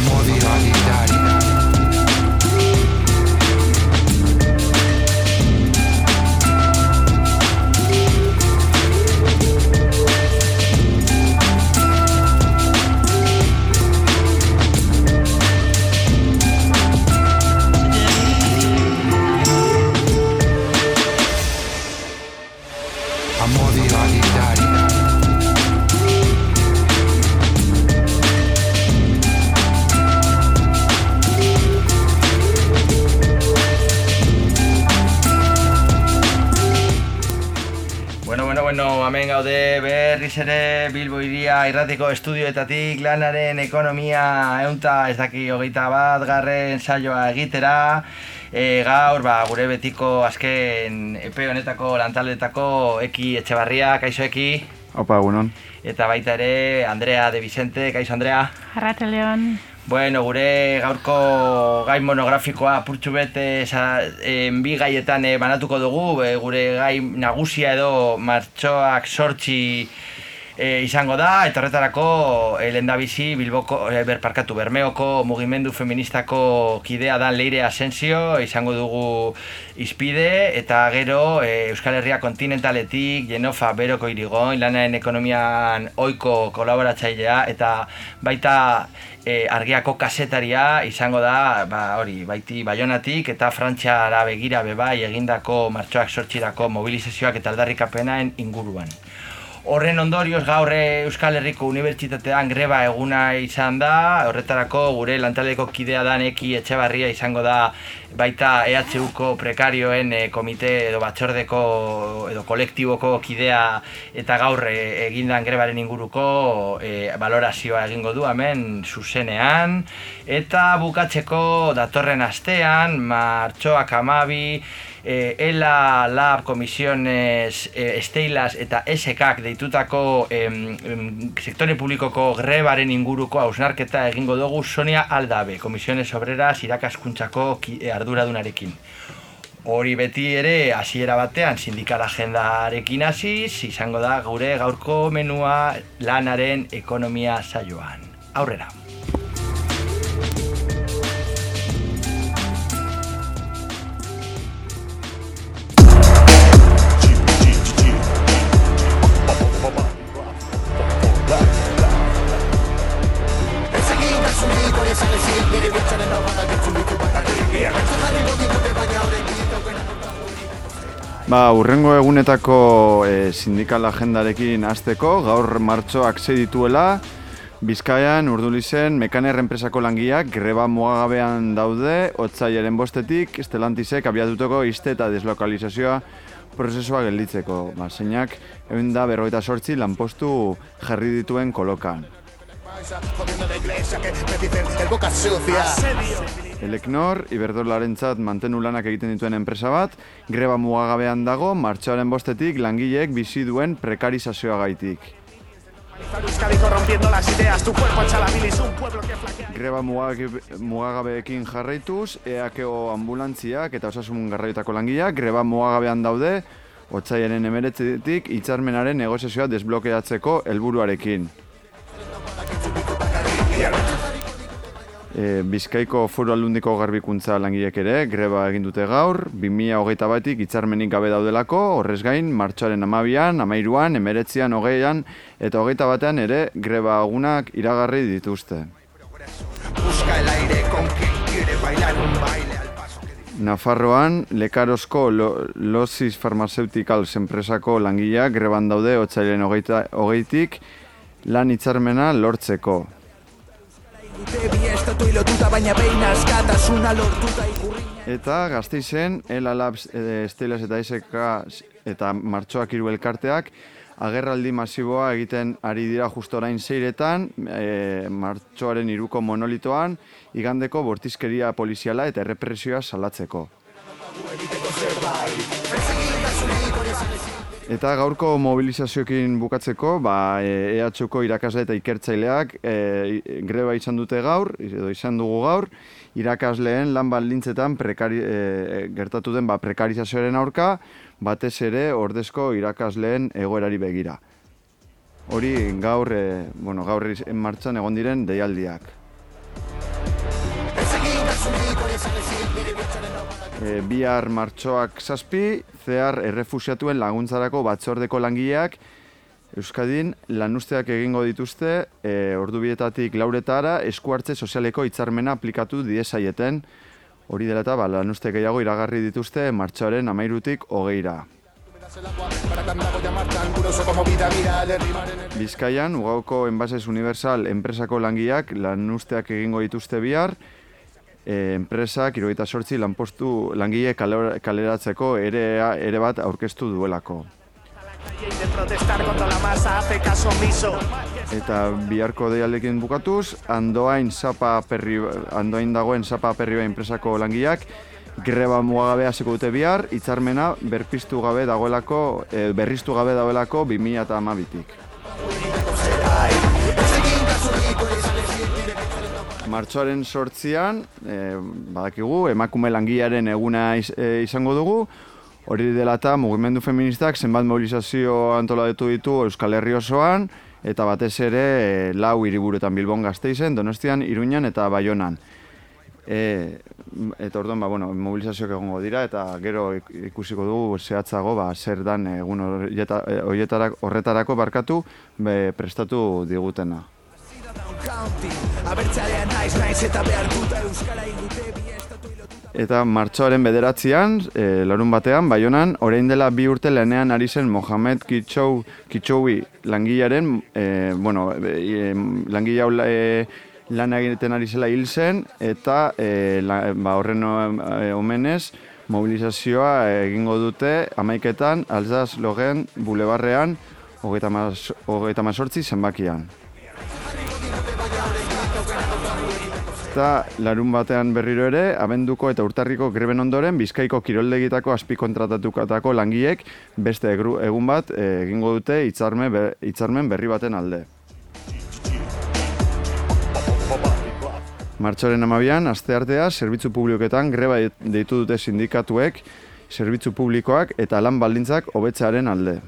amor y. gaude berriz ere Bilbo iria irratiko estudioetatik lanaren ekonomia eunta ez daki hogeita bat garren saioa egitera e, gaur ba, gure betiko azken epe honetako lantaletako Eki Etxebarria, kaixo Eki Opa, egunon. eta baita ere Andrea de Vicente, kaixo Andrea Arrateleon. Bueno, gure gaurko gai monografikoa apurtxu bete en, bi gaietan eh, banatuko dugu, eh, gure gai nagusia edo martxoak sortzi eh, izango da, eta horretarako eh, lehendabizi Bilboko, eh, berparkatu, Bermeoko mugimendu feministako kidea dan Leire Asensio, izango dugu izpide, eta gero eh, Euskal Herria kontinentaletik, Genofa Beroko irigoin, lanaren ekonomian oiko kolaboratzailea, eta baita e, argiako kasetaria izango da, ba, hori, baiti baionatik eta frantxara begira bebai egindako martxoak sortxirako mobilizazioak eta aldarrikapenaen inguruan. Horren ondorioz gaur Euskal Herriko Unibertsitatean greba eguna izan da, horretarako gure lantaleko kidea da neki etxebarria izango da baita EHUko prekarioen eh, komite edo batzordeko edo kolektiboko kidea eta gaur eh, egindan grebaren inguruko eh, valorazioa egingo du hemen zuzenean. Eta bukatzeko datorren astean martxoak amabi eh, ELA, LAB, Komisiones, eh, Esteilas eta SKak deitutako em, em, sektore publikoko grebaren inguruko hausnarketa egingo dugu Sonia Aldabe, Komisiones Obreras irakaskuntzako ki- eh, arduradunarekin. Hori beti ere hasiera batean sindikal agendarekin hasiz, izango da gure gaurko menua lanaren ekonomia saioan. Aurrera. Ba, urrengo egunetako e, sindikal agendarekin hasteko gaur martxoak sei dituela, Bizkaian, Urdulizen, Mekaner enpresako langiak greba mugagabean daude, otzailaren bostetik, Estelantisek abiatuteko iste eta deslokalizazioa prozesua gelditzeko. Ba, zeinak, egin da berrogeita sortzi lanpostu jarri dituen kolokan. Eleknor, Iberdrolarentzat mantenu lanak egiten dituen enpresa bat, greba mugagabean dago, martxoaren bostetik langileek bizi duen prekarizazioa gaitik. Greba mugagabe- mugagabeekin jarraituz, EAKO ambulantziak eta osasun garraioetako langileak greba mugagabean daude, otsailaren emeretzetik hitzarmenaren negoziazioa desblokeatzeko helburuarekin. E, Bizkaiko foru aldundiko garbikuntza langileek ere greba egin dute gaur, 2008 batik hitzarmenik gabe daudelako, horrez gain, martxoaren amabian, amairuan, emeretzian, hogeian, eta hogeita batean ere greba agunak iragarri dituzte. Nafarroan, Lekarozko Lo- Losis Pharmaceuticals enpresako langileak greban daude otzailen hogeita, hogeitik lan hitzarmena lortzeko. Estatu ilotuta baina behin askatasuna lortuta ikurriña. Eta Gasteizen, Ela Labs, eh, Estelas eta SK eta Martxoak hiru elkarteak agerraldi masiboa egiten ari dira justo orain zeiretan, e, martxoaren iruko monolitoan, igandeko bortizkeria poliziala eta errepresioa salatzeko. Eta gaurko mobilizazioekin bukatzeko, ba, e, EHUko irakasle eta ikertzaileak e, greba izan dute gaur, edo izan dugu gaur, irakasleen lan baldintzetan prekari, e, gertatu den ba, prekarizazioaren aurka, batez ere ordezko irakasleen egoerari begira. Hori gaur, e, bueno, gaur martxan egon diren deialdiak. E, bihar martxoak zazpi, zehar errefusiatuen laguntzarako batzordeko langileak. Euskadin lanusteak egingo dituzte e, ordubietatik lauretara eskuartze sozialeko hitzarmena aplikatu diezaieten. Hori dela eta ba, lanuste gehiago iragarri dituzte martxoaren amairutik hogeira. Bizkaian, Ugauko Enbases Universal enpresako langiak lanusteak egingo dituzte bihar, e, enpresak irogeita sortzi lanpostu langile kaleratzeko ere, ere bat aurkeztu duelako. Eta biharko deialdekin bukatuz, andoain zapa perri, andoain dagoen zapa perri enpresako langiak, greba mugagabe hasiko dute bihar, hitzarmena berpiztu gabe dagoelako, e, berriztu gabe dagoelako 2012tik. Martxoaren sortzian, e, badakigu, emakume langilearen eguna iz- e, izango dugu, hori dela eta mugimendu feministak zenbat mobilizazio antolatu ditu Euskal Herri osoan, eta batez ere e, lau hiriburuetan Bilbon Gasteizen, Donostian, Iruñan eta Baionan. E, eta orduan, ba, bueno, mobilizazioak egongo dira, eta gero ik- ikusiko dugu zehatzago, ba, zer dan egun horretarako barkatu be, prestatu digutena. Eta martxoaren bederatzean, e, larun batean, Baionan, orain dela bi urte lanean ari zen Mohamed Kitxou, Kitxoui langilaren, e, bueno, e, langile hau e, lan egiten ari zela hil zen, eta e, la, ba, horren e, omenez, mobilizazioa egingo dute amaiketan, Alzaz Logen Bulebarrean, hogeita mazortzi zenbakian. Eta larun batean berriro ere, abenduko eta urtarriko greben ondoren, bizkaiko kiroldegitako azpikontratatukatako langiek beste egun bat eh, egingo dute hitzarme be- hitzarmen berri baten alde. Martxoaren amabian, aste artea, zerbitzu publikoetan greba deitu dute sindikatuek, zerbitzu publikoak eta lan baldintzak hobetzearen alde.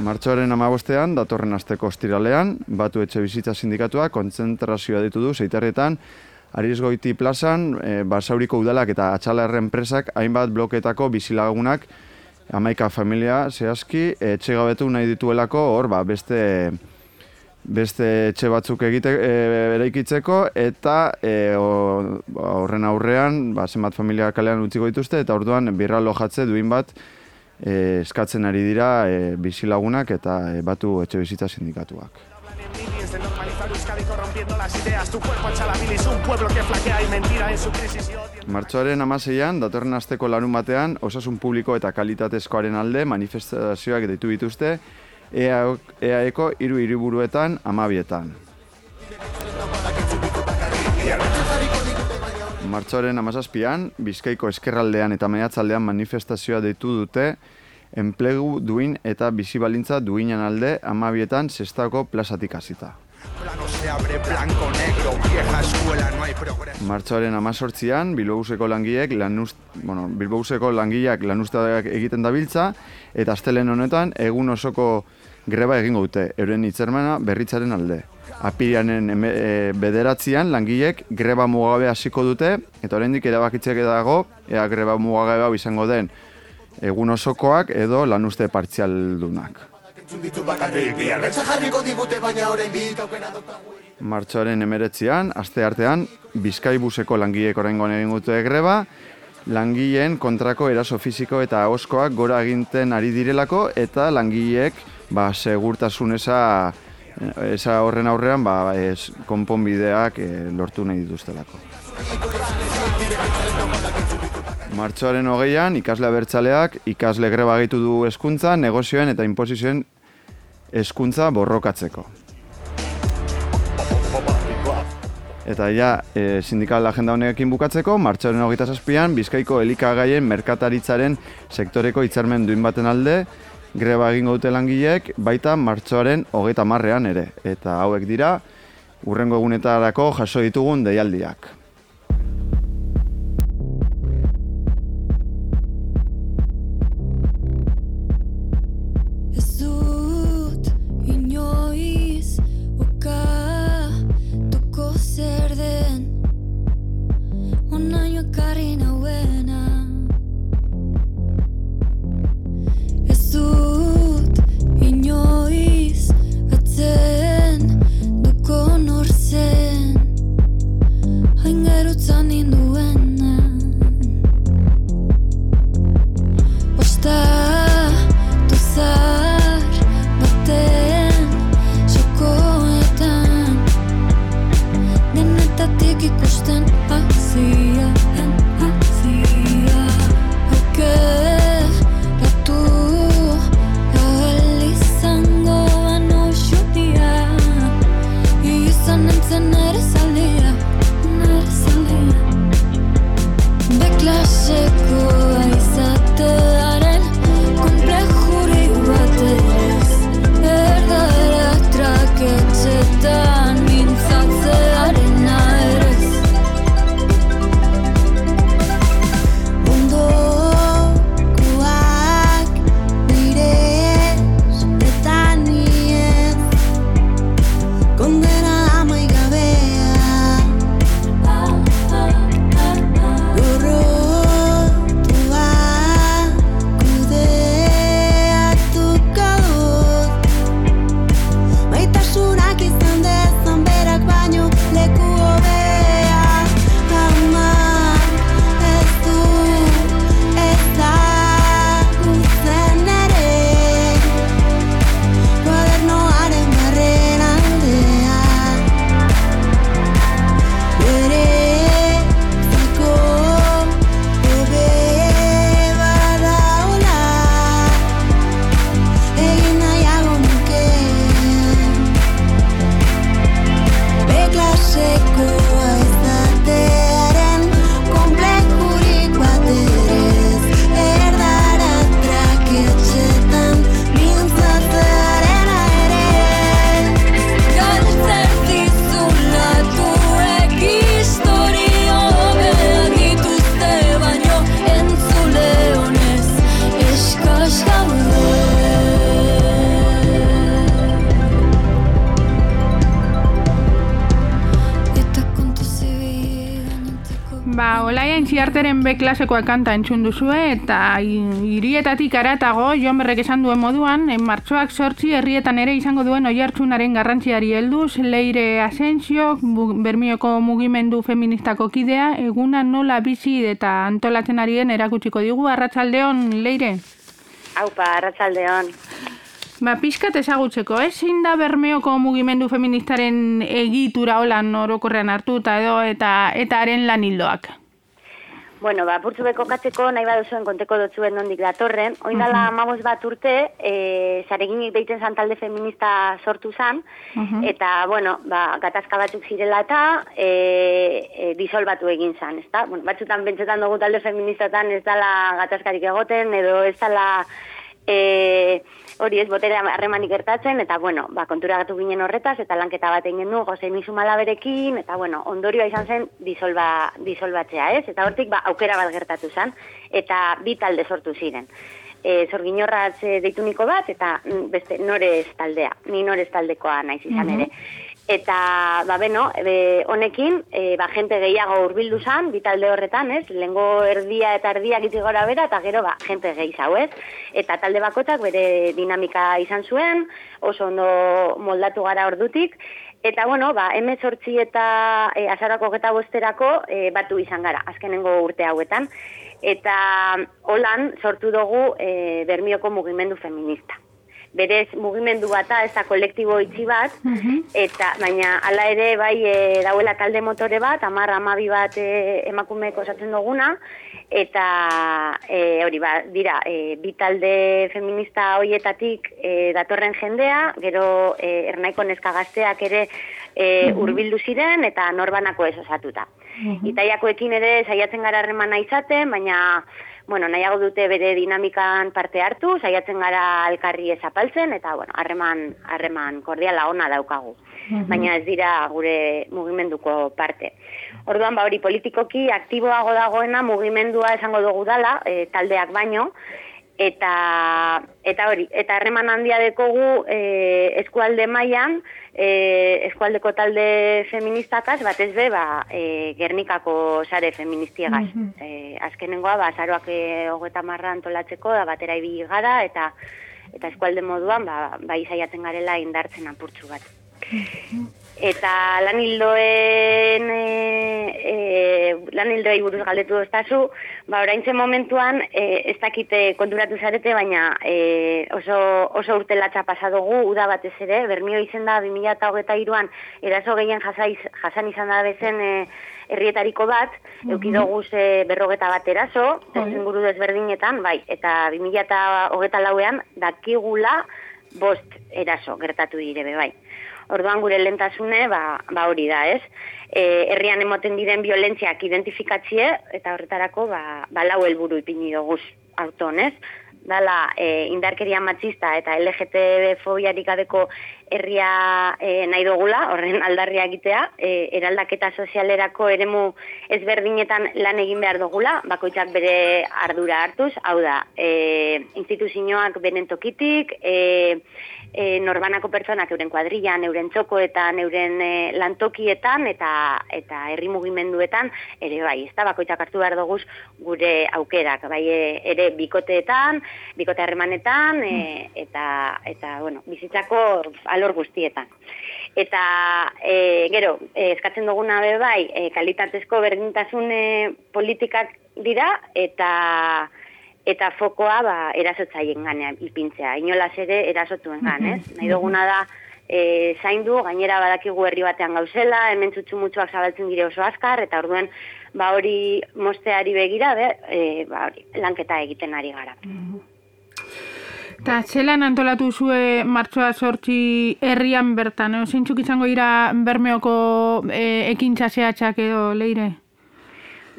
Martxoaren amabostean, datorren asteko ostiralean, batu etxe bizitza sindikatua kontzentrazioa ditu du zeitarretan, Arizgoiti plazan, e, Basauriko udalak eta atxalarren enpresak hainbat bloketako bizilagunak amaika familia zehazki etxe gabetu nahi dituelako hor ba, beste beste etxe batzuk egite e, eraikitzeko eta e, horren aurrean ba, zenbat familia kalean utziko dituzte eta orduan birra lojatze duin bat e, eskatzen ari dira e, bizilagunak eta e, batu etxe bizitza sindikatuak. Martxoaren amaseian, datorren asteko larun batean, osasun publiko eta kalitatezkoaren alde manifestazioak deitu dituzte, EA EAEko hiru hiriburuetan amabietan. Martxoaren amazazpian, Bizkaiko eskerraldean eta mehatzaldean manifestazioa deitu dute, enplegu duin eta bizibalintza duinan alde amabietan zestako plazatik hasita. Martxoaren amazortzian, Bilbouseko langileek lanust, bueno, Bilbouseko langileak lanusteak egiten dabiltza, eta astelen honetan egun osoko greba egingo dute, euren hitzarmena berritzaren alde. Apirianen e, bederatzian langileek greba mugabe hasiko dute, eta oraindik erabakitzek dago, ea greba mugabe hau izango den egun osokoak edo lanuste partzialdunak. Martxoaren emeretzian, aste artean, Bizkaibuseko langileek oraingoan egin dute greba, langileen kontrako eraso fisiko eta ahoskoak gora eginten ari direlako eta langileek ba, segurtasun esa, esa horren aurrean ba, ez, konponbideak eh, lortu nahi dituztelako. Martxoaren hogeian, ikasle abertzaleak ikasle greba egitu du hezkuntza, negozioen eta inposizioen hezkuntza borrokatzeko. Eta ja, e, sindikal agenda honekin bukatzeko, martxoaren hogeita zazpian, Bizkaiko elikagaien merkataritzaren sektoreko hitzarmen duin baten alde, greba egingo dute langileek, baita martxoaren hogeita marrean ere. Eta hauek dira, urrengo egunetarako jaso ditugun deialdiak. Klasekoa kanta entzun duzue eta hirietatik aratago Jon Berrek esan duen moduan, en martxoak sortzi herrietan ere izango duen oihartzunaren garrantziari helduz, Leire Asensio, Bermioko mugimendu feministako kidea, eguna nola bizi eta antolatzen ari den erakutsiko digu, arratsaldeon Leire. Haupa, arratsaldeon. Ba, pixkat ezagutzeko, ez? Zein da Bermeoko mugimendu feministaren egitura holan orokorrean hartuta edo eta eta haren lan hildoak? Bueno, ba, purtsu beko katzeko nahi baduzuen konteko dotzuen nondik datorren. Oin dala amabos bat urte, e, zareginik deiten zan talde feminista sortu zan, eta, bueno, ba, gatazka batzuk zirela eta e, e, disolbatu egin zan, ezta? Bueno, batzutan pentsetan dugu talde feministatan ez dala gatazkarik egoten, edo ez dala e, hori ez botere harremanik gertatzen, eta bueno, ba, konturagatu ginen horretaz, eta lanketa bat egin du, Jose Misu Malaberekin, eta bueno, ondorioa izan zen disolba, disolbatzea, ez? Eta hortik ba, aukera bat gertatu zen, eta bi talde sortu ziren. E, zorginorratz e, deituniko bat, eta mm, beste norez taldea, ni norez taldekoa naiz izan ere. Eta, ba, beno, e, honekin, e, ba, jente gehiago hurbildu zan, bitalde horretan, ez? Lengo erdia eta erdia gitzi gora bera, eta gero, ba, jente gehiago, ez? Eta talde bakotak bere dinamika izan zuen, oso ondo moldatu gara ordutik, Eta, bueno, ba, emezortzi eta e, azarako geta bosterako e, batu izan gara, azkenengo urte hauetan. Eta holan sortu dugu e, Bermioko mugimendu feminista. Berez mugimendu bata, ez da kolektibo itxi bat, eta baina hala ere bai e, dauela talde motore bat, amar amabi bat e, emakumeek osatzen duguna, eta e, hori ba, dira, e, bi talde feminista hoietatik e, datorren jendea, gero e, ernaiko neska gazteak ere e, urbildu ziren eta norbanako ez osatuta. Itaiakoekin ere saiatzen gara harremana izaten, baina bueno, nahiago dute bere dinamikan parte hartu, saiatzen gara elkarri ezapaltzen, eta bueno, harreman harreman kordiala ona daukagu. Baina ez dira gure mugimenduko parte. Orduan, ba hori politikoki aktiboago dagoena mugimendua esango dugu dala, e, taldeak baino, eta eta hori, eta harreman handia dekogu e, eskualde mailan, e, eskualdeko talde feministakaz, batez be, ba, e, Gernikako sare feministiegaz. e, azkenengoa, ba, azaroak hogeta marra antolatzeko, da batera ibili gara, eta eta eskualde moduan, ba, bai saiatzen garela indartzen apurtzu bat. Eta lan hildoen, e, e, lan hildoei buruz galdetu doztazu, ba, oraintzen momentuan, e, ez dakite konturatu zarete, baina e, oso, oso urte latxa pasa dugu, uda batez ere, bermio izen da 2008an eraso gehien jasaiz, jasan izan da bezen e, herrietariko bat, mm euki dugu ze berrogeta bat eraso, inguru desberdinetan, bai, eta 2008 lauean dakigula bost eraso gertatu dire be, bai. Orduan gure lentasune, ba, ba hori da, ez? E, herrian emoten diren violentziak identifikatzie, eta horretarako, ba, ba lau helburu ipini doguz auton, ez? Dala, e, indarkeria matxista eta LGTB fobiarik gadeko herria e, nahi dugula, horren aldarria egitea, e, eraldaketa sozialerako eremu ezberdinetan lan egin behar dugula, bakoitzak bere ardura hartuz, hau da, e, instituzioak beren tokitik, e, e, norbanako pertsonak euren kuadrillan, euren txokoetan, euren e, lantokietan eta eta herri mugimenduetan ere bai, ezta? Bakoitzak hartu behar doguz gure aukerak, bai ere bikoteetan, bikote harremanetan e, eta eta bueno, bizitzako alor guztietan. Eta e, gero, e, eskatzen duguna be bai, e, kalitatezko berdintasun politikak dira eta eta fokoa ba, erasotzaien ganean ipintzea. Inolaz ere erasotuen gan, ez? Nahi duguna da e, zaindu, gainera badakigu herri batean gauzela, hemen txutxu mutxuak zabaltzen dire oso azkar, eta orduen ba hori mosteari begira, be, e, ba, hori, lanketa egiten ari gara. Eta zelan antolatu zue martxoa sortzi herrian bertan, no? zeintzuk izango dira bermeoko e, ekintza zehatzak edo leire?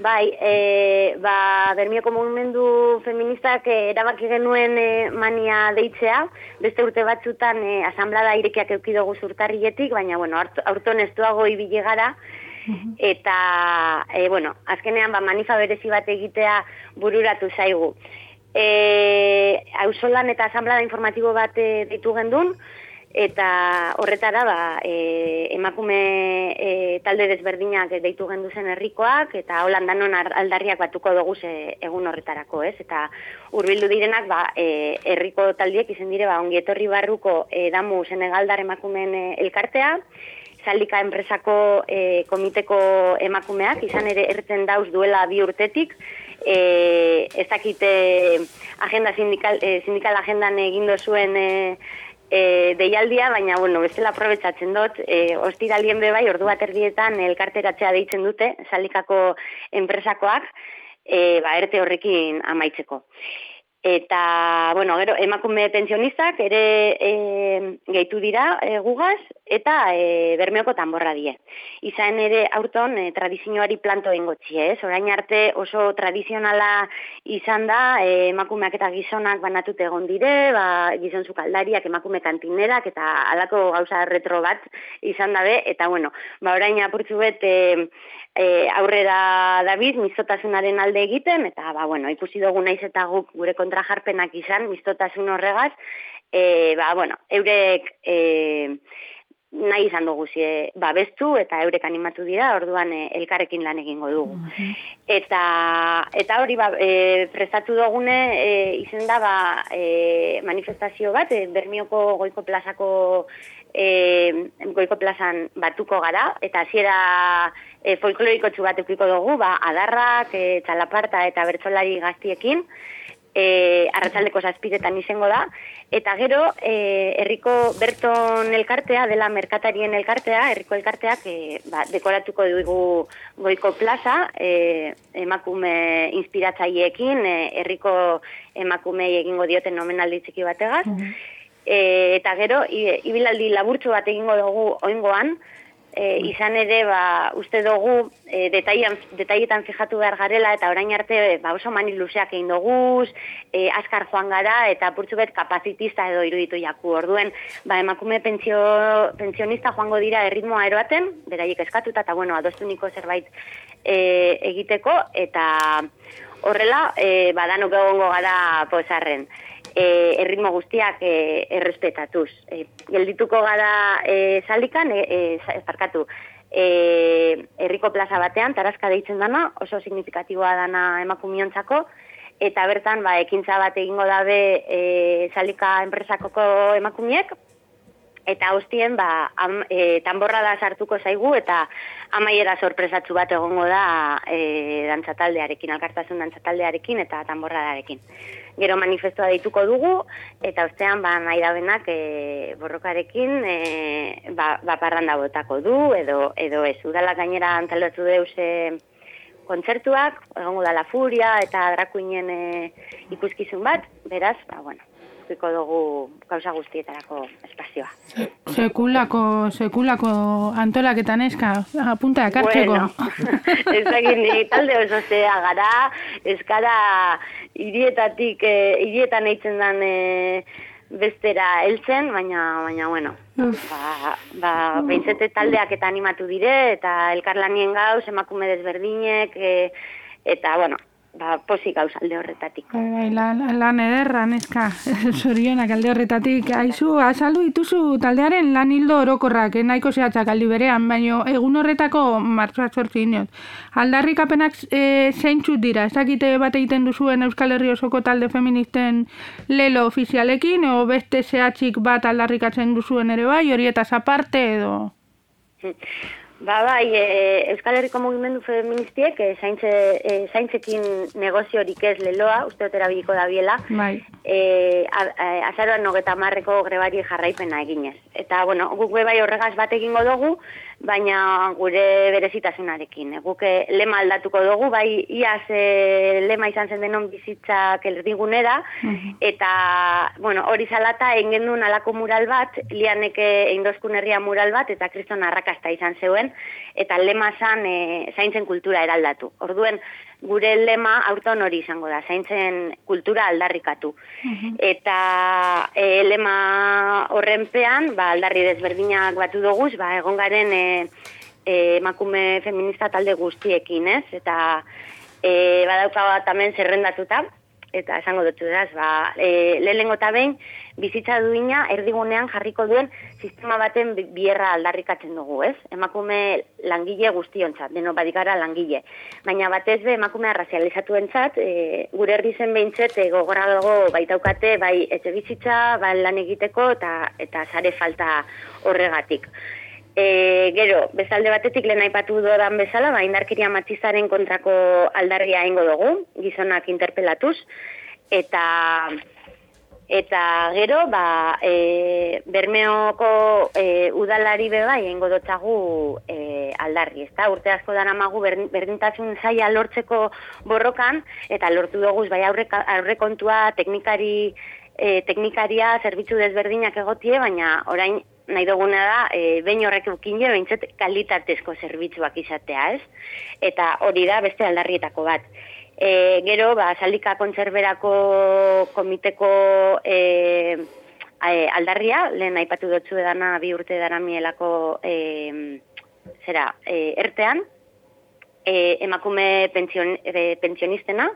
Bai, e, ba, Bermioko mugimendu feministak e, erabaki genuen e, mania deitzea, beste urte batzutan e, asamblada irekiak eukidogu zurtarrietik, baina, bueno, aurt- aurton ez duago ibile gara, eta, e, bueno, azkenean, ba, manifa berezi bat egitea bururatu zaigu. E, auzolan eta asamblada informatibo bat e, ditu gendun, eta horretara ba, e, emakume e, talde desberdinak deitu gendu zen herrikoak eta holandanon aldarriak batuko dugu ze egun horretarako, ez? Eta hurbildu direnak ba, e, herriko taldiek izen dire ba, ongietorri barruko e, damu Senegaldar emakumeen e, elkartea, Zaldika enpresako e, komiteko emakumeak, izan ere ertzen dauz duela bi urtetik, e, ez dakite agenda sindikal, e, sindikal agendan egindo zuen e, e, deialdia, baina, bueno, bestela aprobetsatzen dut, e, ostiralien bebai, ordu bat erdietan elkarteratzea deitzen dute, salikako enpresakoak, e, ba, erte horrekin amaitzeko. Eta, bueno, gero, emakume pensionistak ere e, gehitu dira e, gugaz, eta e, bermeoko tamborra die. Izan ere, aurton, e, tradizioari planto engotzi, ez? Orain arte oso tradizionala izan da, e, emakumeak eta gizonak banatute egon dire, ba, gizon zukaldariak, emakume kantinerak, eta alako gauza retro bat izan dabe, eta, bueno, ba, orain apurtzu bet, e, e, aurrera David mistotasunaren alde egiten eta ba bueno, ikusi dugu naiz eta guk gure kontrajarpenak izan mistotasun horregaz, e, ba bueno, eurek e, nahi izan dugu zie babestu eta eurek animatu dira, orduan e, elkarrekin lan egingo dugu. Eta eta hori ba, e, prestatu dugune e, izen da ba, e, manifestazio bat, e, Bermioko goiko plazako e, goiko plazan batuko gara, eta hasiera e, folkloriko bat eukiko dugu, ba, adarrak, e, txalaparta eta bertsolari gaztiekin, e, arratzaldeko zazpiretan izango da, eta gero, e, herriko berton elkartea, dela merkatarien elkartea, herriko elkarteak e, ba, dekoratuko dugu goiko plaza, e, emakume inspiratzaileekin, e, herriko emakumei egingo dioten nomenaldi txiki bategaz, e, eta gero, ibilaldi laburtxo bat egingo dugu oingoan, e, izan ere, ba, uste dugu, e, detaietan fijatu behar garela, eta orain arte, ba, oso mani luzeak egin dugu, e, askar joan gara, eta purtsu bet kapazitista edo iruditu jaku. Orduen, ba, emakume pentsio, pensionista joango dira erritmoa eroaten, beraiek eskatuta, eta bueno, adostu niko zerbait e, egiteko, eta horrela, e, badanok egongo gara pozarren e, erritmo guztiak e, errespetatuz. E, geldituko gara e, salikan, e, e, parkatu, e, herriko plaza batean, tarazka deitzen dana, oso signifikatiboa dana emakumiontzako, eta bertan, ba, ekintza bat egingo dabe e, salika enpresakoko emakumiek, eta hostien ba, am, e, tamborra da sartuko zaigu eta amaiera sorpresatzu bat egongo da e, dantzataldearekin, alkartasun dantzataldearekin eta tamborradarekin. Gero manifestua dituko dugu eta ostean ba, nahi da benak e, borrokarekin e, ba, ba parranda botako du edo, edo ez. Udala gainera antalotu deuse kontzertuak, egongo da la furia eta drakuinen e, ikuskizun bat, beraz, ba, bueno, edukiko dugu gauza guztietarako espazioa. Sekulako, sekulako antolaketan eska, apunta akartzeko. Bueno, ez egin talde oso zea gara, eskara irietatik, e, irietan eitzen den e, bestera heltzen, baina, baina, bueno, ba, ba, behintzete taldeak eta animatu dire, eta elkarlanien gauz, emakume desberdinek, e, eta, bueno, ba, posik gauz alde horretatik. Bai, bai, lan, lan ederra, neska, zorionak alde horretatik. Aizu, azaldu dituzu taldearen lan hildo orokorrak, eh, nahiko zehatzak aldi berean, baina egun horretako martzoa sortzi inot. Aldarrik apenak e, zeintxut dira, ez dakite bat egiten duzuen Euskal Herri osoko talde feministen lelo ofizialekin, o beste zehatzik bat aldarrikatzen duzuen ere bai, horietaz aparte edo... Ba, bai, e, Euskal Herriko Mugimendu Feministiek e, zaintze, e, zaintzekin negoziorik ez leloa, uste otera biliko da biela, bai. e, azaroan nogeta marreko grebari jarraipena eginez. Eta, bueno, guk bai horregaz bat egingo dugu, baina gure berezitasunarekin. Guke lema aldatuko dugu, bai iaz e, lema izan zen denon bizitzak erdigunera, mhm. eta bueno, hori zalata egin duen alako mural bat, lianeke eindozkun herria mural bat, eta kriston arrakasta izan zeuen, eta lema zan e, zaintzen kultura eraldatu. Orduen, gure lema aurton hori izango da, zaintzen kultura aldarrikatu. Mhm. Eta e, lema horrenpean, ba, aldarri desberdinak batu doguz, ba, egon garen e, e, emakume feminista talde guztiekin, ez? Eta e, badauka bat hemen zerrendatuta, eta esango dut beraz, ba, e, lehenengo eta behin, bizitza duina erdigunean jarriko duen sistema baten bi- bierra aldarrikatzen dugu, ez? Emakume langile guztiontzat, deno badikara langile. Baina batez be emakumea razializatuentzat, e, gure herri zen behintzet e, gogorra dago baitaukate bai etxe bizitza, bai lan egiteko eta eta sare falta horregatik. E, gero, bezalde batetik lehen aipatu dodan bezala, ba, indarkeria matxistaren kontrako aldarria ingo dugu, gizonak interpelatuz, eta eta gero, ba, e, Bermeoko e, udalari be bai eingo dotzagu e, aldarri, ezta? Urte asko daramagu berdin- berdintasun saia lortzeko borrokan eta lortu dugu bai aurre aurrekontua teknikari e, teknikaria zerbitzu desberdinak egotie, baina orain nahi duguna da, e, behin horrek eukine, behintzat kalitatezko zerbitzuak izatea, ez? Eta hori da beste aldarrietako bat. E, gero, ba, saldika kontserberako komiteko e, aldarria, lehen aipatu dutzu edana bi urte dara mielako e, zera, e, ertean, e, emakume pension, e, pensionistena,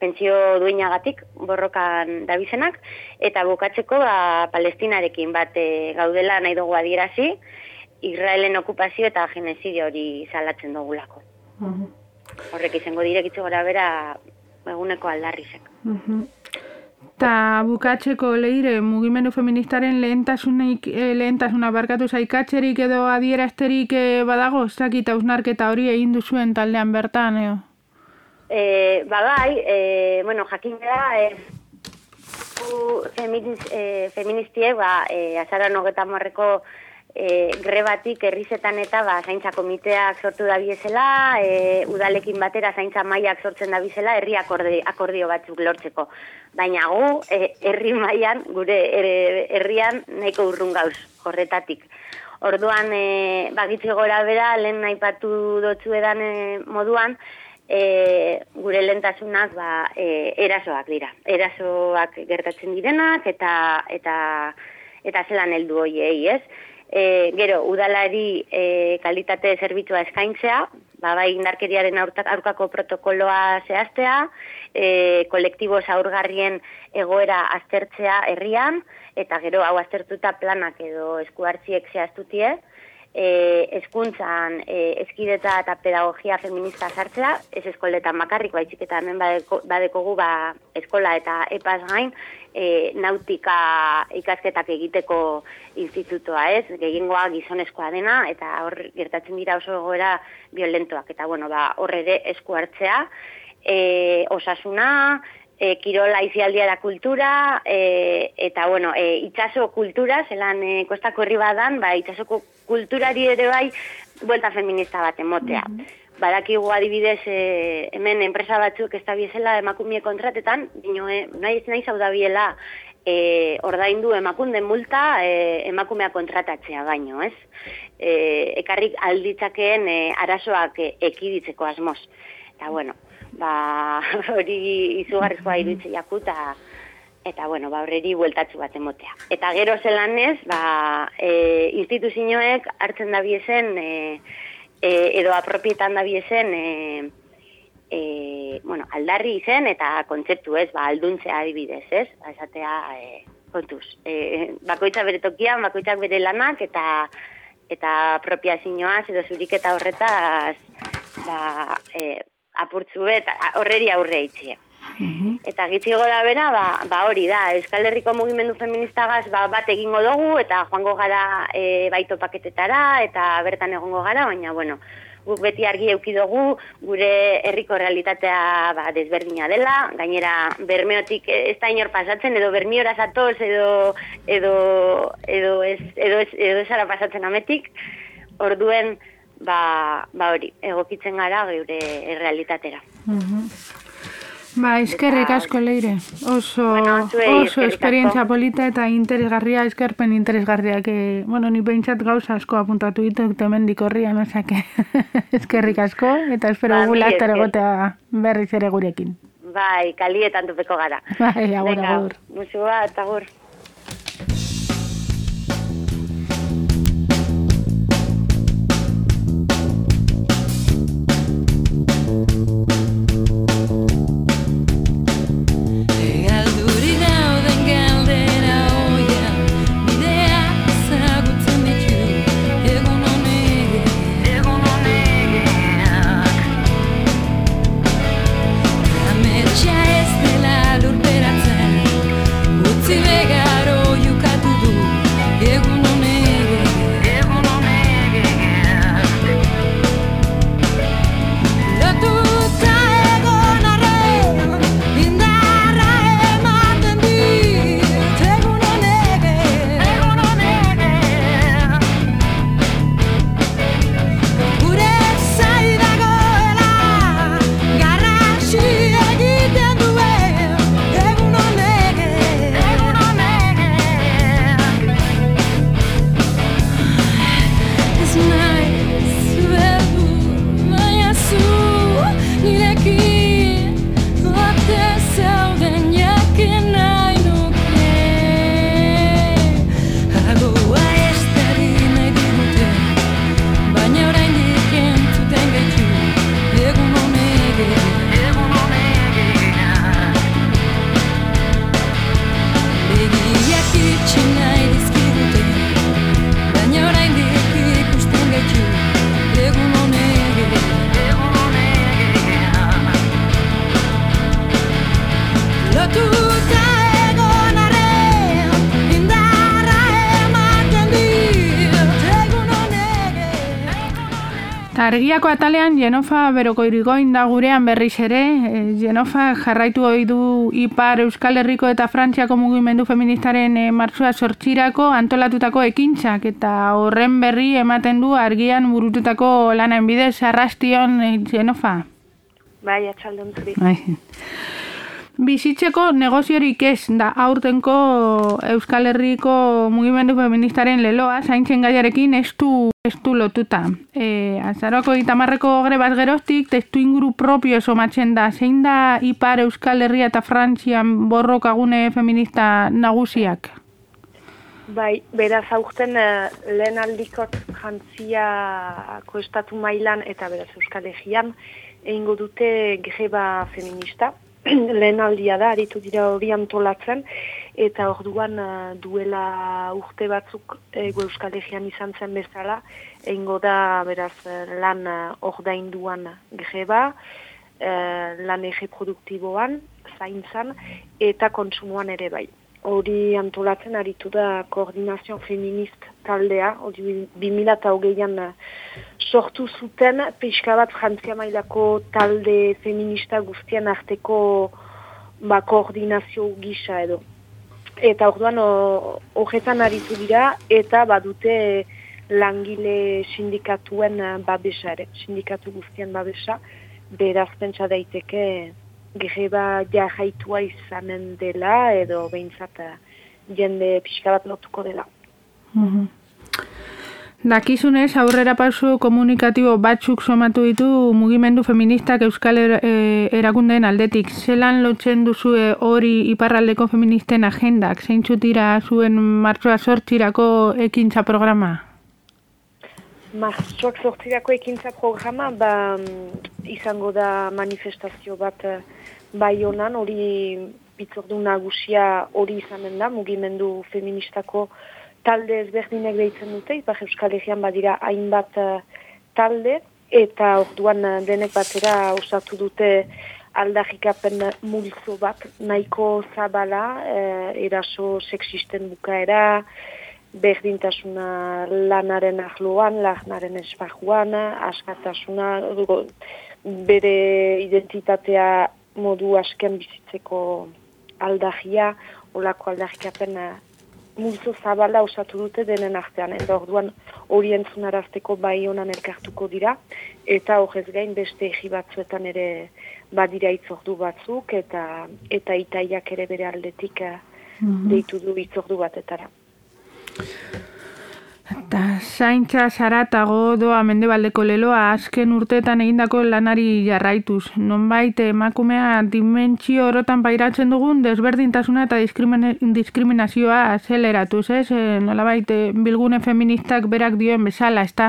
pentsio duinagatik borrokan dabizenak, eta bukatzeko ba, palestinarekin bat e, gaudela nahi dugu adierazi, Israelen okupazio eta genezidio hori salatzen dugulako. Horrek izango direkitzu gora bera eguneko aldarrizek. Ta bukatzeko leire mugimendu feministaren lehentasunik, eh, lehentasuna barkatu zaikatzerik edo adierazterik eh, badago, ez dakit hausnarketa hori egin duzuen taldean bertan, edo? E, ba bai, e, bueno, jakin da, e, gu feminiz, e, feministiek, ba, e, azaran hogeta morreko e, grebatik herrizetan eta ba, zaintza komiteak sortu da biezela, e, udalekin batera zaintza mailak sortzen da bizela, herri akorde, akordio batzuk lortzeko. Baina gu, e, herri mailan gure herrian nahiko urrun gauz, horretatik. Orduan, e, bagitzi gora bera, lehen aipatu dotzu edan e, moduan, e, gure lentasunak ba, e, erasoak dira. Erasoak gertatzen direnak eta eta eta zelan heldu hoiei, ez? E, gero, udalari e, kalitate zerbitzua eskaintzea, ba, bai indarkeriaren aurkako protokoloa zehaztea, e, kolektibo zaurgarrien egoera aztertzea herrian, eta gero hau aztertuta planak edo eskuartziek zehaztutie, e, eskuntzan e, eskideta eta pedagogia feminista sartzea, ez eskoletan bakarrik, baizik eta hemen badeko, badekogu ba, eskola eta epaz gain, e, nautika ikasketak egiteko institutoa ez, gehiengoa gizonezkoa dena, eta hor gertatzen dira oso egoera violentoak, eta bueno, ba, hor ere esku hartzea, e, osasuna, e, kirola izialdia da kultura, e, eta bueno, e, itxaso kultura, zelan e, kostako herri badan, ba, itxasoko kulturari ere bai, buelta feminista bat emotea. Badakigu adibidez e, hemen enpresa batzuk ez da biezela emakumie kontratetan, dino, e, nahi, nahi zaudabiela e, ordaindu emakunde multa e, emakumea kontratatzea baino, ez? E, ekarrik alditzakeen e, arazoak e, ekiditzeko asmoz. Eta bueno, ba, hori izugarrizkoa iruditze jaku, eta eta bueno, ba horreri bueltatzu bat emotea. Eta gero zelanez, ba, e, instituzioek hartzen da biezen, e, e, edo apropietan da biezen, e, e, bueno, aldarri izen eta kontzeptu ez, ba, alduntzea adibidez, ez? Ba, esatea, e, kontuz. E, bakoitza bere tokian, bakoitzak bere lanak, eta eta apropiazioaz edo zuriketa horretaz ba, e, apurtzu eta horreri aurre itxie. Eta gitzi gora bera, ba, ba hori da, Euskal Herriko mugimendu feministagaz ba, bat egingo dugu, eta joango gara e, baito paketetara, eta bertan egongo gara, baina, bueno, guk beti argi euki dugu, gure herriko realitatea ba, desberdina dela, gainera bermeotik ez da inor pasatzen, edo bermiora zatoz, edo, edo, edo, ez, edo, ez, edo esara pasatzen ametik, orduen, ba, ba hori, egokitzen gara geure errealitatera. Ba, eskerrik asko leire. Oso, Bueno, oso esperientzia polita eta interesgarria, eskerpen interesgarriak. Eh, bueno, ni behintzat gauza asko apuntatu ditut hemendik horrian, osake. eskerrik asko, eta espero Ba, esker. egotea berriz ere gurekin. Bai, kalietan tupeko gara. Bai, agur, Venga, agur. Musu bat, agur. Genofa beroko irigoin da gurean berriz ere, e, Genofa jarraitu ohi du Ipar Euskal Herriko eta Frantziako mugimendu feministaren e, martxua sortxirako antolatutako ekintzak eta horren berri ematen du argian burututako lanen bidez arrastion e, Genofa. Bai, atxaldon zuri. Bai. Bizitzeko negoziorik ez da aurtenko Euskal Herriko mugimendu feministaren leloa zaintzen gaiarekin ez du lotuta. E, azaroko itamarreko gre bat geroztik testu inguru propio somatzen da. Zein da Ipar Euskal Herria eta Frantzian borrokagune feminista nagusiak? Bai, beraz aurten eh, lehen aldikot jantziako estatu mailan eta beraz Euskal Herrian egingo dute greba feminista. lehen aldia da, aritu dira hori antolatzen, eta orduan uh, duela urte batzuk ego Euskal Herrian izan zen bezala, egingo da beraz lan uh, ordainduan greba, uh, lan ege produktiboan, zaintzan, eta kontsumoan ere bai. Hori antolatzen aritu da koordinazio feminist taldea, hori 2008an sortu zuten pixka bat Frantzia mailako talde feminista guztian arteko ba, koordinazio gisa edo. Eta orduan horretan aritu dira eta badute langile sindikatuen babesa ere, sindikatu guztian babesa, beraz pentsa daiteke greba jarraitua izanen dela edo behintzat jende pixka bat lotuko dela. Mhm. Dakizunez, aurrera pausu komunikatibo batzuk somatu ditu mugimendu feministak euskal er, e, erakundeen aldetik. Zelan lotzen duzue hori iparraldeko feministen agendak? Zeintzu tira zuen martxoa sortzirako ekintza programa? Martxoak sortzirako ekintza programa ba, izango da manifestazio bat eh, bai honan, hori bitzordu nagusia hori izanen da, mugimendu feministako talde ezberdinek deitzen dute, Ipar Euskal Herrian badira hainbat uh, talde, eta orduan uh, denek batera osatu dute aldarrikapen multzo bat, nahiko zabala, uh, eraso sexisten bukaera, berdintasuna lanaren ahloan, lanaren esparruan, askatasuna, bere identitatea modu asken bizitzeko aldarria, olako aldarrikapen multzo zabala osatu dute denen artean, eta orduan hori entzunarazteko bai honan elkartuko dira, eta horrez gain beste egi batzuetan ere badira itzordu batzuk, eta eta itaiak ere bere aldetik mm deitu du itzordu batetara. Eta zaintza zaratago doa mendebaldeko leloa azken urteetan egindako lanari jarraituz. Nonbait emakumea dimentsio orotan pairatzen dugun desberdintasuna eta diskriminazioa azeleratuz, ez? E, nolabait bilgune feministak berak dioen bezala, ez?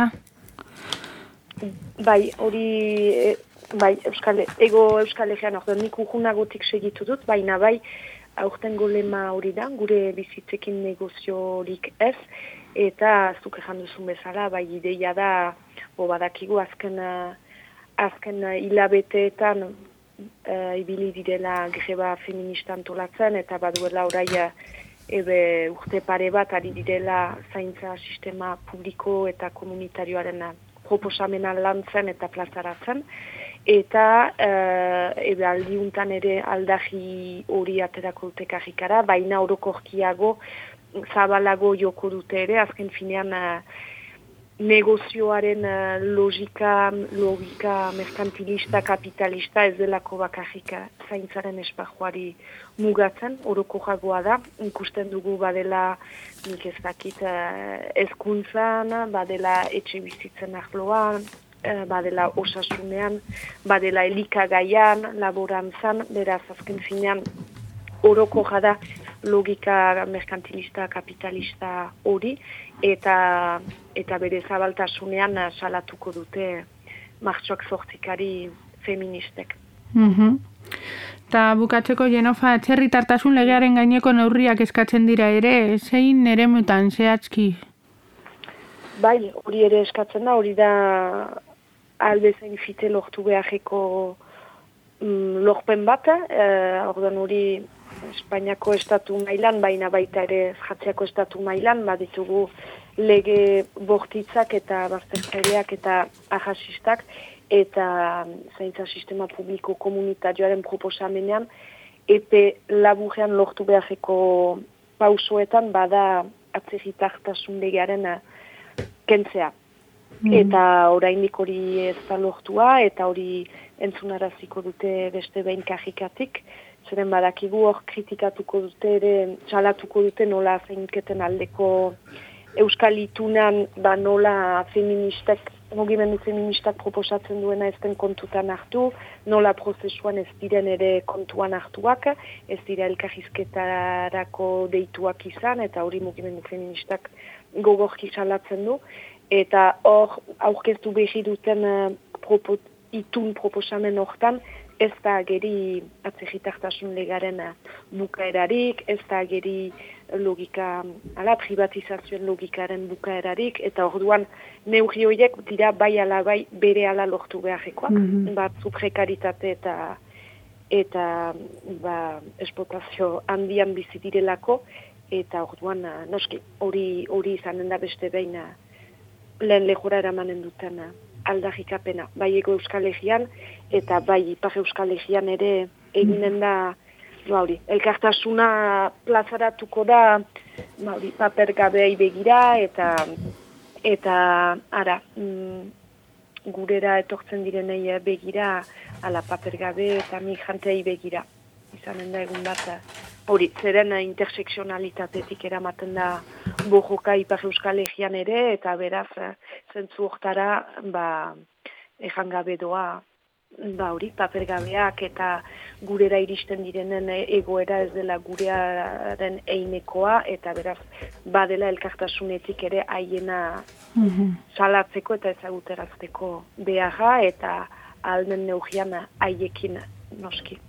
Bai, hori, e, bai, Euskal, ego Euskal Egean, ordo, nik ujunagotik segitu dut, baina bai, aurten golema hori da, gure bizitzekin negoziorik ez, eta zuk ejan duzun bezala, bai ideia da, bo badakigu azken, azken hilabeteetan uh, ibili direla greba feminista antolatzen, eta baduela orai ebe urte pare bat ari direla zaintza sistema publiko eta komunitarioaren proposamena lantzen eta plazaratzen, eta uh, ebe aldiuntan ere aldaji hori aterako utekajikara, baina orokorkiago zabalago joko dute ere, azken finean uh, negozioaren uh, logika, logika merkantilista, kapitalista ez delako bakarrika zaintzaren espajuari mugatzen, oroko jagoa da, ikusten dugu badela nik ez dakit uh, ezkuntzan, badela etxe bizitzen ahloan, badela osasunean, badela elikagaian, laborantzan, beraz azken finean oroko jada logika merkantilista, kapitalista hori, eta eta bere zabaltasunean salatuko dute martxoak zortzikari feministek. Mm Ta bukatzeko jenofa, txerri tartasun legearen gaineko neurriak eskatzen dira ere, zein ere mutan, zehatzki? Bai, hori ere eskatzen da, hori da albezain fite lortu beharreko lorpen bat, eh, ordan hori Espainiako estatu mailan, baina baita ere jatziako estatu mailan, baditugu lege bortitzak eta baztertzaileak eta ahasistak eta zaintza sistema publiko komunitarioaren proposamenean epe laburrean lortu beharreko pausoetan bada atzegitartasun legearen eh, kentzea. Mm. Eta oraindik hori ez da lortua, eta hori entzunaraziko dute beste behin kajikatik, zeren badakigu hor kritikatuko dute ere, txalatuko dute nola zeinketen aldeko Euskal Itunan ba nola feministak, mugimendu feministak proposatzen duena ez den kontutan hartu, nola prozesuan ez diren ere kontuan hartuak, ez dira elkarrizketarako deituak izan, eta hori mugimendu feministak gogorki salatzen du, eta hor aurkeztu behi duten uh, propo, itun proposamen hortan, ez da geri atzegitartasun legaren eh, bukaerarik, ez da geri logika, ala, privatizazioen logikaren bukaerarik, eta orduan neurri horiek dira bai ala bai bere ala lortu beharrekoak, mm -hmm. batzu prekaritate eta eta ba, espotazio handian bizi direlako, eta orduan eh, noski hori hori izanen da beste behin eh, lehen lehura eramanen duten aldarrikapena, bai ego euskal egian, eta bai ipar euskal egian ere eginen da, ba hori, elkartasuna plazaratuko da, ba hori, paper gabeai begira, eta, eta, ara, mm, gurera etortzen direnei begira, ala paper gabe eta migrantei begira. Izanen da egun bat, hori, zeren interseksionalitatetik eramaten da bojoka ipar euskal egian ere, eta beraz, zentzu oktara, ba, ejan gabe doa, ba hori, papergabeak eta gurera iristen direnen egoera ez dela gurearen einekoa, eta beraz, badela elkartasunetik ere haiena salatzeko eta ezaguterazteko beharra, eta alden neugian haiekin noski.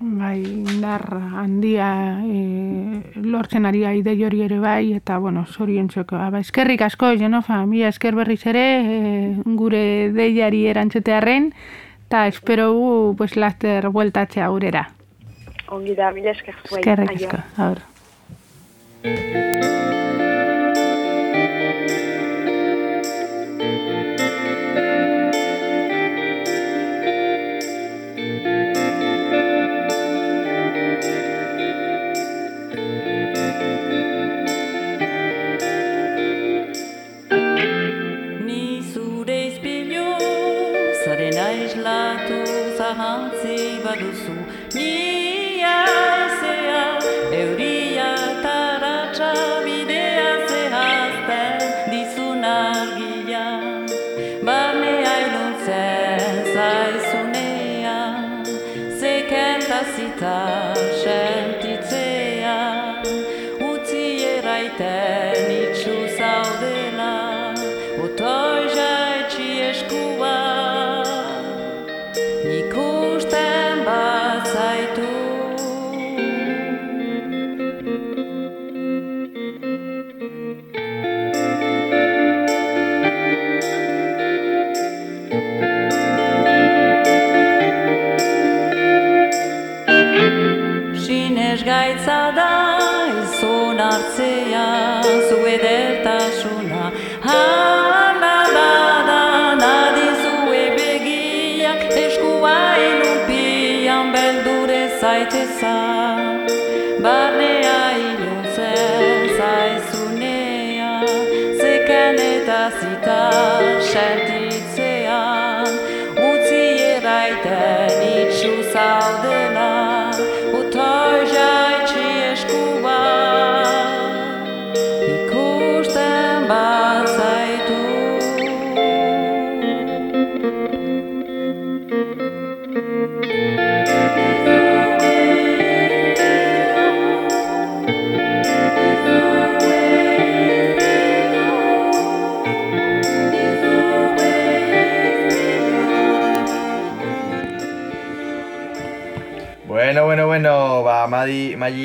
Bai, indar handia e, lortzen ari aide jori ere bai, eta, bueno, zorien txoko. Ba, eskerrik asko, Jenofa, mi esker berriz ere, e, gure deiari erantzutearen, eta espero gu, pues, laster bueltatzea gurera. Ongi da, mila esker zuai. Eskerrik asko, aur.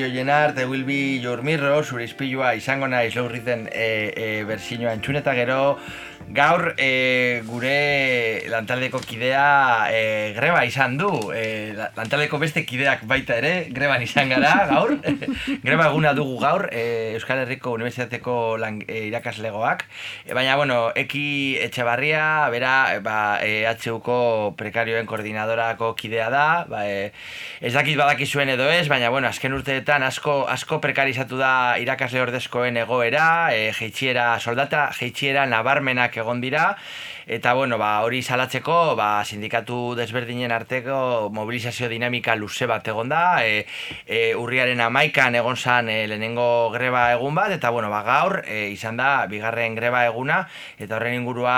Oienar, The Will Be Your Mirror, zure izpilua izango naiz laurritzen e, e, bersinua entzun eta gero Gaur e, gure lantaldeko kidea e, greba izan du. E, lantaldeko beste kideak baita ere greban izan gara gaur. greba eguna dugu gaur e, Euskal Herriko Unibertsitateko lang, e, irakaslegoak. E, baina, bueno, Eki Etxebarria, bera, e, ba, EHUko prekarioen koordinadorako kidea da. Ba, e, ez dakit badakizuen edo ez, baina, bueno, azken urteetan asko, asko prekarizatu da irakasle ordezkoen egoera, e, jeitxiera, soldata jeitxiera nabarmenak egon dira, eta bueno, ba, hori salatzeko ba, sindikatu desberdinen arteko mobilizazio dinamika luze bat egon da, e, e, urriaren amaikan egon zan e, lehenengo greba egun bat, eta bueno, ba, gaur e, izan da bigarren greba eguna, eta horren ingurua,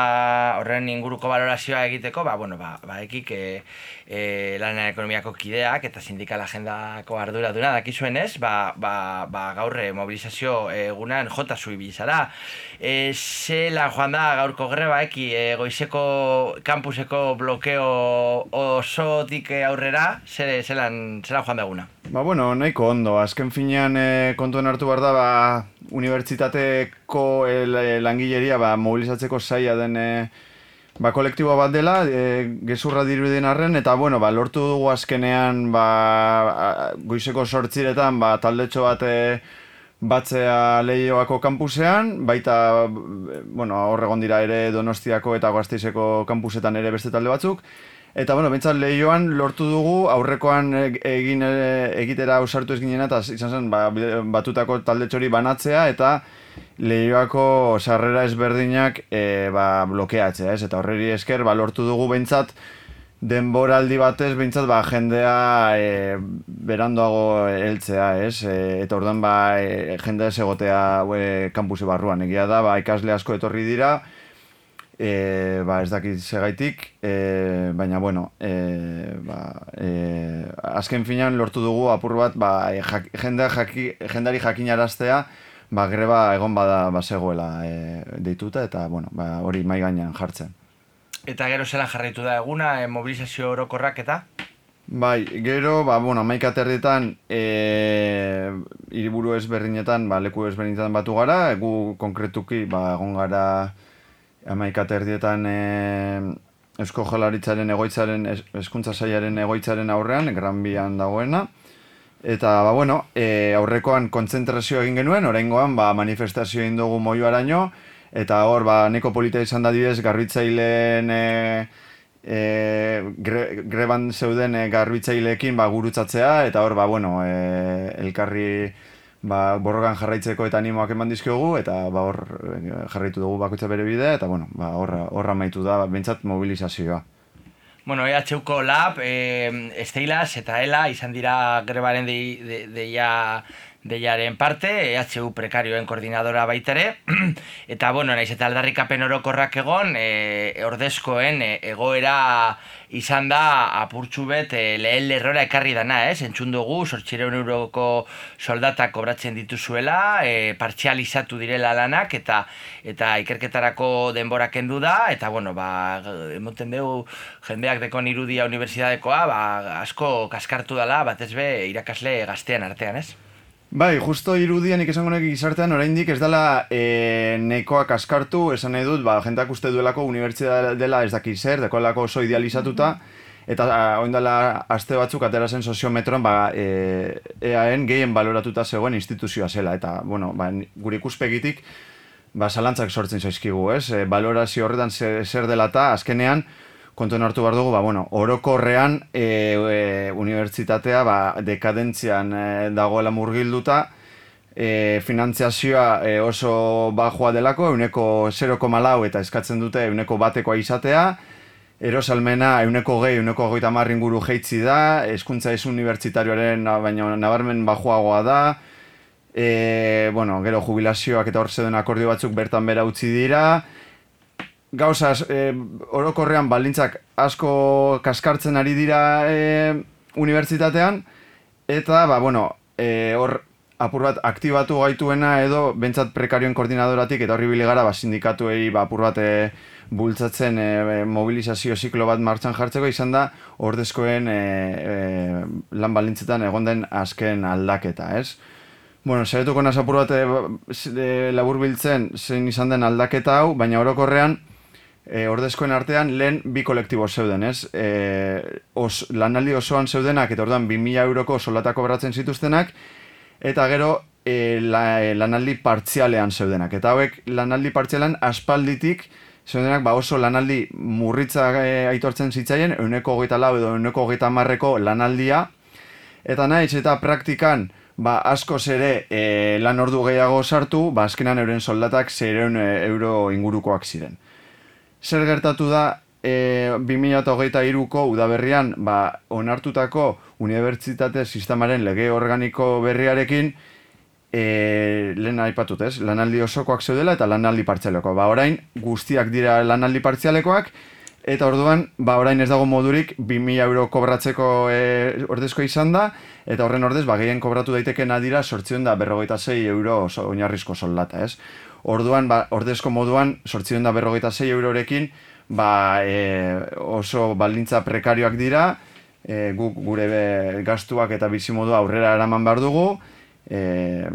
horren inguruko valorazioa egiteko, ba, bueno, ba, ba ekik e, e, lan ekonomiako kideak eta sindikal agendako ardura duna ba, ba, ba gaur e, mobilizazio egunan jota zui bizara. E, zela joan da gaurko greba eki e, goizeko kampuseko blokeo osotik aurrera, zere, zelan, zelan joan da? Ba, bueno, nahiko ondo. Azken finean e, kontuan hartu behar da, ba, unibertsitateko e, langileria ba, mobilizatzeko zaila den e, ba, kolektibo bat dela, e, gezurra dirudien arren, eta bueno, ba, lortu dugu azkenean ba, goizeko sortziretan ba, taldetxo bat e, batzea lehioako kampusean, baita, bueno, hor egon dira ere Donostiako eta Gasteizeko kampusetan ere beste talde batzuk, Eta, bueno, bentsat lehioan lortu dugu, aurrekoan e- egin e, egitera ausartu ez ginena, eta izan zen ba, batutako talde txori banatzea, eta lehioako sarrera ezberdinak e, ba, blokeatzea, ez? Eta horreri esker, ba, lortu dugu bentsat, denboraldi batez, bentsat, ba, jendea e, berandoago heltzea, ez? E, eta orduan, ba, e, jendea egotea e, kampusi barruan. Egia da, ba, ikasle asko etorri dira, e, ba, ez dakit segaitik, e, baina, bueno, e, ba, e, azken finean lortu dugu apur bat, ba, e, jak, jendea jaki, jendari jakinaraztea, ba, greba egon bada bazegoela e, deituta, eta, bueno, ba, hori mai gainean jartzen. Eta gero zelan jarraitu da eguna, e, mobilizazio orokorrak eta? Bai, gero, ba, bueno, amaika aterrietan, e, hiriburu ezberdinetan, ba, leku ezberdinetan batu gara, gu konkretuki, ba, egon gara amaika aterrietan e, Eusko Jolaritzaren egoitzaren, es- hezkuntza sailaren egoitzaren aurrean, Gran Bian dagoena. Eta, ba, bueno, e, aurrekoan kontzentrazio egin genuen, oraingoan ba, manifestazio egin dugu moioaraino, eta hor, ba, neko polita izan da dibez, garbitzaileen e, e, gre, greban zeuden e, garbitzaileekin ba, gurutzatzea, eta hor, ba, bueno, e, elkarri ba, borrokan jarraitzeko eta animoak eman dizkiogu, eta ba, hor e, jarraitu dugu bakoitza bere bidea, eta bueno, ba, horra, horra amaitu da, bentsat mobilizazioa. Bueno, EHUko lab, e, Esteilas eta Ela izan dira grebaren dei, de, deia, deiaren parte, EHU prekarioen koordinadora baita ere, eta bueno, naiz eta aldarrikapen orokorrak egon, e, ordezkoen e, egoera izan da apurtxu bet e, lehen lerrora ekarri dana, ez? Entzun dugu, sortxireun euroko soldatak kobratzen dituzuela, e, partzializatu direla lanak, eta eta ikerketarako denbora kendu da, eta bueno, ba, emoten dugu jendeak dekon irudia unibertsitatekoa, ba, asko kaskartu dela, batez be, irakasle gaztean artean, ez? Bai, justo irudian nik esango neki gizartean oraindik ez dela e, nekoak askartu, esan nahi dut, ba, jentak uste duelako unibertsitate dela ez daki zer, dekolako oso idealizatuta, eta a, oin dela aste batzuk atera zen soziometroan, ba, e, EAN gehien baloratuta zegoen instituzioa zela, eta, bueno, ba, gure ikuspegitik, ba, zalantzak sortzen zaizkigu, ez? E, balorazio horretan zer, zer dela eta, azkenean, kontuan hartu behar dugu, ba, bueno, orokorrean e, e, unibertsitatea ba, dekadentzian e, dagoela murgilduta, e, finantziazioa e, oso bajoa delako, euneko 0,lau eta eskatzen dute euneko batekoa izatea, erosalmena euneko gehi, euneko goita inguru jeitzi da, eskuntza ez unibertsitarioaren na- baina nabarmen bajoagoa da, e, bueno, gero jubilazioak eta hor zeuden akordio batzuk bertan bera utzi dira, gauzaz, e, orokorrean baldintzak asko kaskartzen ari dira e, unibertsitatean, eta, ba, bueno, e, hor apur bat aktibatu gaituena edo bentsat prekarioen koordinadoratik eta horri bile gara ba, sindikatuei ba, apur bat e, bultzatzen e, mobilizazio ziklo bat martxan jartzeko izan da ordezkoen e, e, lan baldintzetan egon den azken aldaketa, ez? Bueno, saiatuko naz apur bat e, labur biltzen zein izan den aldaketa hau, baina orokorrean e, ordezkoen artean lehen bi kolektibo zeuden, ez? E, os, lanaldi osoan zeudenak, eta orduan 2000 euroko soldata kobratzen zituztenak, eta gero e, la, e, lanaldi partzialean zeudenak. Eta hauek lanaldi partzialean aspalditik zeudenak ba oso lanaldi murritza e, aitortzen zitzaien, euneko hogeita lau edo euneko hogeita marreko lanaldia, eta naiz eta praktikan ba, askoz ere e, lan ordu gehiago sartu, ba, azkenan euren soldatak zereun euro ingurukoak ziren. Zer gertatu da, e, 2008 iruko udaberrian ba, onartutako unibertsitate sistemaren lege organiko berriarekin, e, lehen aipatut ez, lanaldi osokoak zeudela eta lanaldi partzialekoak. Ba, orain guztiak dira lanaldi partzialekoak, eta orduan, ba, orain ez dago modurik 2000 euro kobratzeko e, ordezko izan da, eta horren ordez, ba, gehien kobratu daitekena dira sortzion da berrogeita zei euro oinarrizko soldata, ez? Orduan, ba, ordezko moduan, sortzion da berrogeita zei eurorekin, ba, e, oso baldintza prekarioak dira, e, guk gure be, gastuak eta bizimodua aurrera eraman behar dugu, e,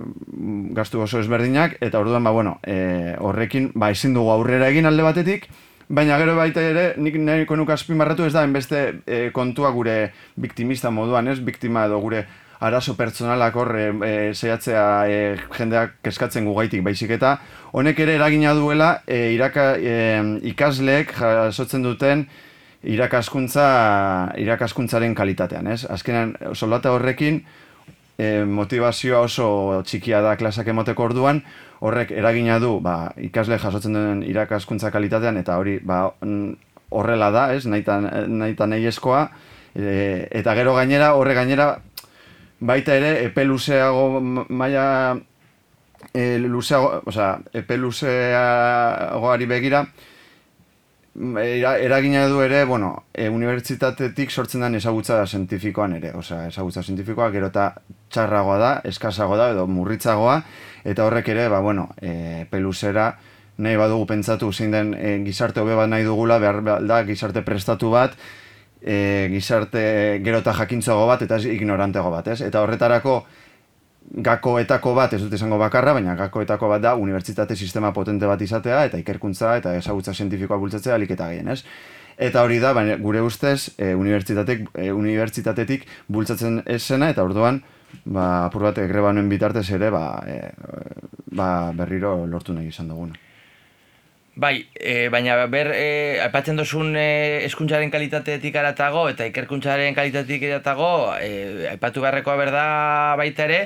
gastu oso ezberdinak, eta orduan, ba, bueno, e, horrekin, ba, ezin dugu aurrera egin alde batetik, Baina gero baita ere, nik nahiko nuka azpimarratu ez da, enbeste e, kontua gure biktimista moduan, ez? Biktima edo gure arazo pertsonalak horre e, zehatzea e, jendeak keskatzen gugaitik baizik eta honek ere eragina duela e, iraka, e, ikasleek jasotzen duten irakaskuntza irakaskuntzaren kalitatean, ez? Azkenan soldata horrekin e, motivazioa oso txikia da klasak emoteko orduan, horrek eragina du ba, ikasle jasotzen duen irakaskuntza kalitatean eta hori ba, horrela da, ez, nahi nahi eskoa, e, eta gero gainera, horre gainera, baita ere, epe luzeago maia, e, luzeago, oza, epe luzeagoari begira, eragina du ere, bueno, e, unibertsitatetik sortzen den ezagutza zientifikoan ere, osea, ezagutza zientifikoa gero eta txarragoa da, eskasagoa da, edo murritzagoa, eta horrek ere, ba, bueno, e, peluzera nahi badugu pentsatu zein den e, gizarte hobe bat nahi dugula, behar da gizarte prestatu bat, e, gizarte gero eta jakintzago bat, eta ignorantego bat, ez? Eta horretarako, gakoetako bat, ez dut izango bakarra, baina gakoetako bat da unibertsitate sistema potente bat izatea eta ikerkuntza eta ezagutza zientifikoa bultzatzea alik eta gehien, ez? Eta hori da, baina gure ustez, e, unibertsitatek, e, unibertsitatetik bultzatzen esena eta orduan, ba, apur bat greba bitartez ere, ba, e, ba, berriro lortu nahi izan duguna. Bai, e, baina ber, e, aipatzen duzun e, eskuntzaren kalitateetik aratago eta ikerkuntzaren kalitatetik aratago, e, aipatu beharrekoa berda baita ere,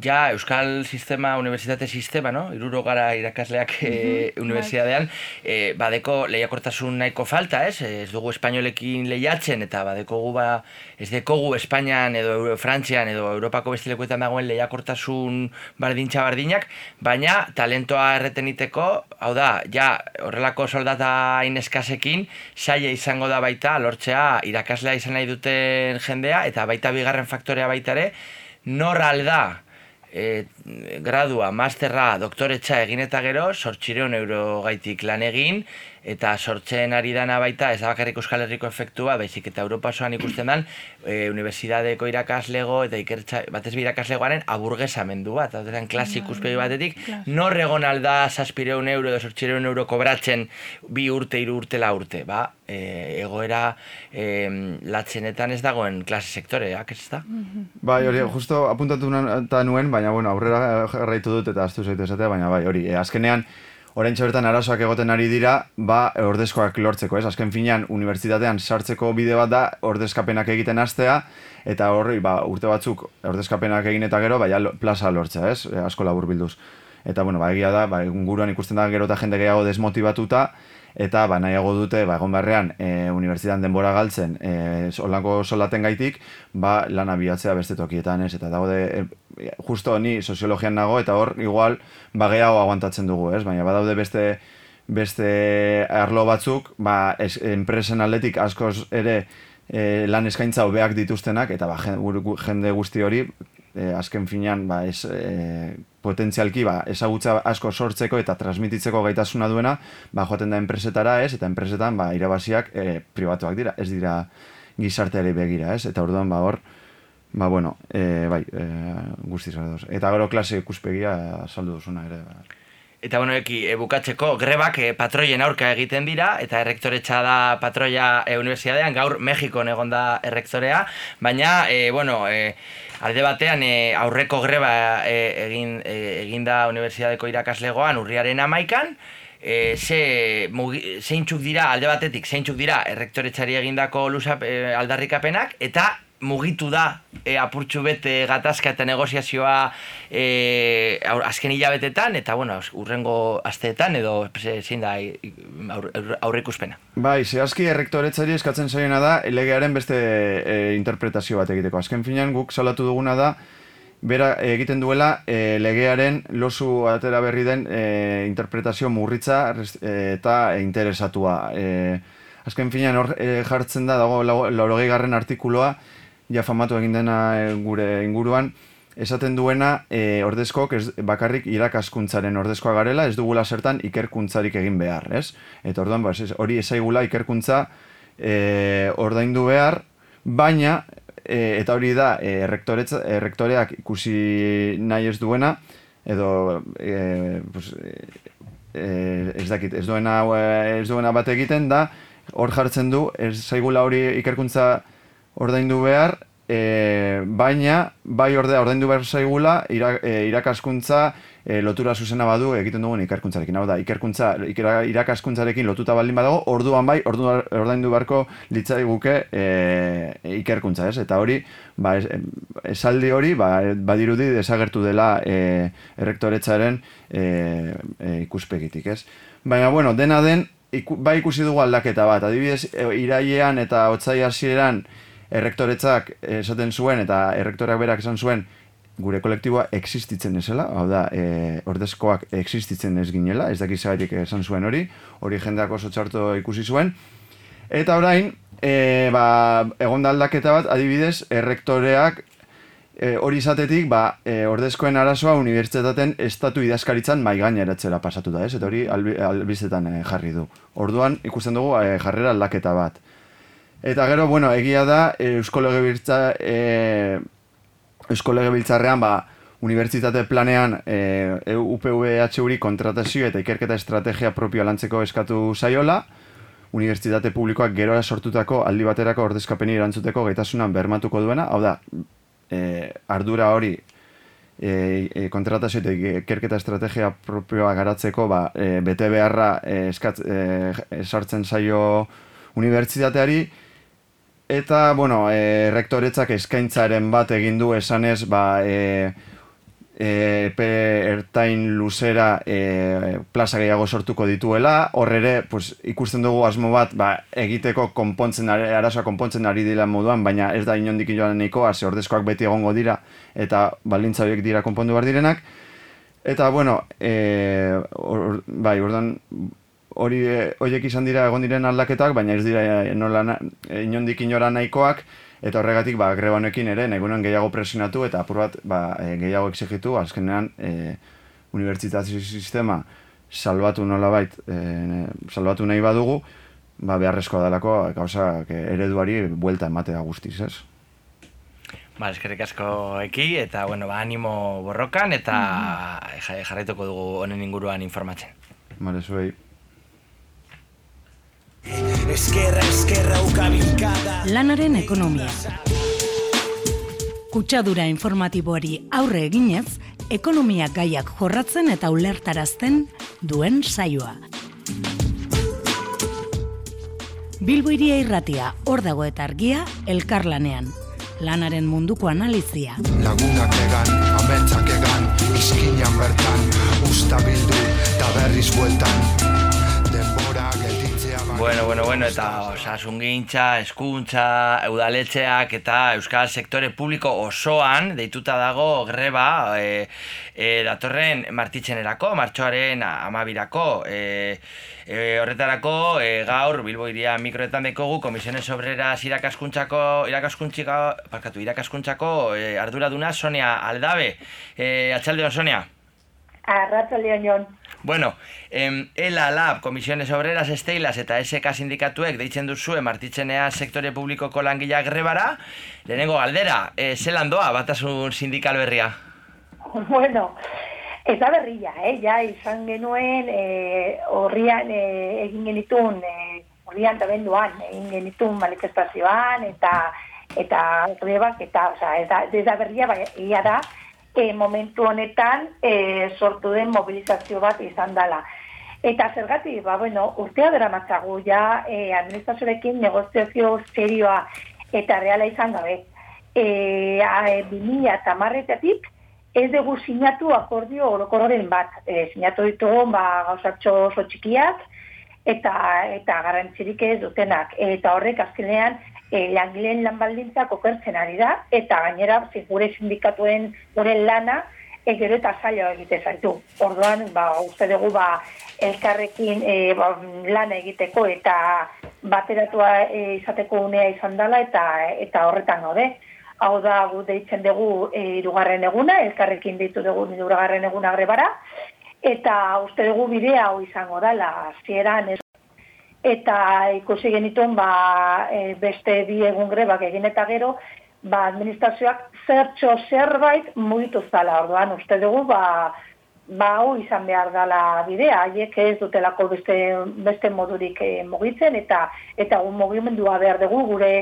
ja Euskal Sistema, Unibertsitate Sistema, no? Iruro gara irakasleak mm -hmm, unibertsitatean, e, badeko lehiakortasun nahiko falta, ez? Ez dugu espainolekin lehiatzen, eta badeko gu ba, ez dekogu Espainian edo Frantzian edo Europako bestilekoetan dagoen lehiakortasun bardintxa bardinak, baina talentoa erreteniteko, hau da, ja, horrelako soldata ineskasekin, saia izango da baita, lortzea irakaslea izan nahi duten jendea, eta baita bigarren faktorea baita ere, nor alda, e, gradua, masterra, doktoretza egin eta gero, sortxireun euro gaitik lan egin, eta sortzen ari dana baita, ez bakarrik Euskal Herriko efektua, baizik eta Europa osoan ikusten dan, e, Universidadeko irakaslego eta ikertza, batez irakaslegoaren aburgesamendua, bat, eta zen klasik uspegi batetik, nor egon alda saspireun euro edo sortxireun euro kobratzen bi urte, iru urte, la urte, ba, e, egoera e, latzenetan ez dagoen klase sektoreak, ez da? Bai, hori, justo apuntatu nuen, baina, bueno, aurrera jarraitu dut eta astu zaitu esatea, baina bai, hori, e, azkenean, orain bertan arazoak egoten ari dira, ba, ordezkoak lortzeko, ez? Azken finean, unibertsitatean sartzeko bide bat da, ordezkapenak egiten hastea, eta horri, ba, urte batzuk ordezkapenak egin eta gero, baina plaza lortzea, ez? E, asko labur bilduz. Eta, bueno, ba, egia da, ba, guruan ikusten da gero eta jende gehiago desmotibatuta, eta ba, nahiago dute ba, egon barrean e, unibertsitatean denbora galtzen e, solako solaten gaitik ba, lan abiatzea beste tokietan ez eta dago de, e, justo ni soziologian nago eta hor igual ba, gehiago aguantatzen dugu ez baina badaude beste beste arlo batzuk ba, es, enpresen atletik askoz ere e, lan eskaintza hobeak dituztenak eta ba, jende guzti hori e, azken finean ba, ez, e, potentzialki ba, ezagutza asko sortzeko eta transmititzeko gaitasuna duena, ba, joaten da enpresetara ez, eta enpresetan ba, irabaziak e, pribatuak dira, ez dira gizarteare begira, ez? Eta orduan ba hor, ba bueno, e, bai, e, guztiz Eta gero klase ikuspegia saldu duzuna ere. Ba. Eta bueno, eki, e, bukatzeko grebak e, patroien aurka egiten dira, eta errektoretxa da patroia e, universidadean, gaur Mexikon egon da errektorea, baina, e, bueno, e, alde batean e, aurreko greba e, egin, e, egin da universidadeko irakaslegoan urriaren amaikan, e, ze, mugi, zeintzuk dira, alde batetik, zeintzuk dira errektoretxari egindako lusap, e, aldarrikapenak, eta mugitu da e, apurtxu bete gatazka eta negoziazioa e, azken hilabetetan eta bueno, urrengo asteetan edo ze- zein da aur, aur- aurreikuspena. Bai, zehazki errektoretzari eskatzen zaiona da legearen beste e, interpretazio bat egiteko. Azken finean guk salatu duguna da bera egiten duela e, legearen losu atera berri den e, interpretazio murritza e, eta interesatua. E, azken finean hor e, jartzen da dago laurogei garren artikuloa ja famatu egin dena e, gure inguruan esaten duena e, ordezkok ez, bakarrik irakaskuntzaren ordezkoa garela, ez dugula zertan ikerkuntzarik egin behar, ez? Eta orduan, ba, ez- hori ezaigula ikerkuntza e, ordaindu behar, baina, e, eta hori da, e, errektoreak ikusi nahi ez duena, edo, e, pues, e, ez dakit, ez duena, ez duena bat egiten da, hor jartzen du, ez zaigula hori ikerkuntza ordaindu behar, e, baina bai ordea ordaindu behar zaigula ira, e, irakaskuntza e, lotura zuzena badu egiten dugun ikerkuntzarekin. Hau da, ikerkuntza, ikera, irakaskuntzarekin lotuta baldin badago, orduan bai, ordu, ordaindu beharko litzai guke e, ikerkuntza, ez? Eta hori, ba, es, esaldi hori, ba, badirudi desagertu dela e, errektoretzaren e, e, ikuspegitik, ez? Baina, bueno, dena den, iku, bai ikusi dugu aldaketa bat. Adibidez, e, irailean eta otzai hasieran errektoretzak esaten zuen eta errektoreak berak esan zuen gure kolektiboa existitzen ezela, hau da, e, ordezkoak existitzen ez ginela, ez dakiz zagatik esan zuen hori, hori jendeak oso txarto ikusi zuen. Eta orain, e, ba, egon da aldaketa bat, adibidez, errektoreak e, hori izatetik, ba, e, ordezkoen arazoa unibertsitaten estatu idazkaritzan mai gaineratzera pasatu da, ez? Eta hori albi, albizetan e, jarri du. Orduan ikusten dugu e, jarrera aldaketa bat. Eta gero, bueno, egia da, e, Eusko Legebiltza, e, Eusko Legebiltzarrean, ba, unibertsitate planean e, UPVHuri kontratazio eta ikerketa estrategia propioa lantzeko eskatu zaiola, unibertsitate publikoak gerora sortutako aldi baterako ordezkapeni erantzuteko gaitasunan bermatuko duena, hau da, e, ardura hori e, e, kontratazio eta ikerketa estrategia propioa garatzeko ba, e, bete beharra e, e, sartzen zaio unibertsitateari, Eta, bueno, e, rektoretzak eskaintzaren bat egin du esanez, ba, e, e, epe ertain luzera e, plaza gehiago sortuko dituela, hor ere, pues, ikusten dugu asmo bat, ba, egiteko konpontzen, arazoa konpontzen ari dira moduan, baina ez da inondik joan nahikoa, ze ordezkoak beti egongo dira, eta baldintza horiek dira konpondu behar direnak. Eta, bueno, e, or, bai, ordan, hori horiek izan dira egon diren aldaketak, baina ez dira eh, nola eh, inondik inora nahikoak, eta horregatik ba, greba honekin ere nahi gehiago presionatu eta apur bat ba, eh, gehiago exigitu, azkenean e, unibertsitazio sistema salbatu nolabait, e, salbatu nahi badugu, ba, beharrezkoa dalako gauza ereduari buelta ematea guztiz, ez? Ba, eskerrik asko eki, eta bueno, ba, animo borrokan, eta ja- jarraituko dugu honen inguruan informatzen. Bale, zuei. Eskerra, eskerra, ukabilkada Lanaren ekonomia. Kutsadura informatiboari aurre eginez, ekonomia gaiak jorratzen eta ulertarazten duen saioa. Bilbo iria irratia, hor dago eta argia, elkarlanean. Lanaren munduko analizia. Lagunak egan, ametsak egan, izkinan bertan, usta bildu, eta berriz bueltan. Bueno, bueno, bueno, eta osasungintza, eskuntza, udaletxeak eta euskal sektore publiko osoan deituta dago greba e, e, datorren martitzenerako, martxoaren amabirako. E, e, horretarako e, gaur Bilbo iria mikroetan dekogu Komisiones Obreras irakaskuntzako, irakaskuntziko, parkatu, irakaskuntzako e, arduraduna Sonia Aldabe. E, Atxaldeon, Sonia. Arratsaldeon jon. Bueno, em, ELA Lab, Komisiones Obreras Esteilas eta SK Sindikatuek deitzen duzue martitzenea sektore publikoko langilea grebara. Lehenengo galdera, e, zelan doa batasun sindikal berria? Bueno, Ez da berria, eh? ja, izan genuen eh, horrian eh, egin genitun, horrian eta benduan, egin genitun manifestazioan, eta eta grebak, eta, oza, ez da, ez da berria, bai, ia da, eh, momentu honetan eh, sortu den mobilizazio bat izan dela. Eta zergatik, ba, bueno, urtea dara matzagu, ja, eh, administrazioarekin negoziazio serioa eta reala izan gabe. E, a, e, 2000 eta marretatik, ez dugu sinatu akordio orokorren bat. E, sinatu ditugu, ba, gauzatxo oso txikiak, eta eta garrantzirik ez dutenak. Eta horrek azkenean, e, langileen lan baldintzak okertzen ari da, eta gainera, gure sindikatuen gure lana, e, gero eta zailo egite zaitu. Orduan, ba, uste dugu, ba, elkarrekin e, ba, lan egiteko eta bateratua e, izateko unea izan dela eta eta horretan gaude. Hau da, gu deitzen dugu e, irugarren eguna, elkarrekin deitu dugu irugarren eguna grebara, eta uste dugu bidea hau izango dela, zieran ez. Eta ikusi genituen ba, e, beste bi egun grebak egin eta gero, ba, administrazioak zertxo zerbait mugitu zala, orduan uste dugu, ba, ba, hau izan behar dela bidea, haiek ez dutelako beste, beste modurik eh, mugitzen, eta eta un mugimendua behar dugu gure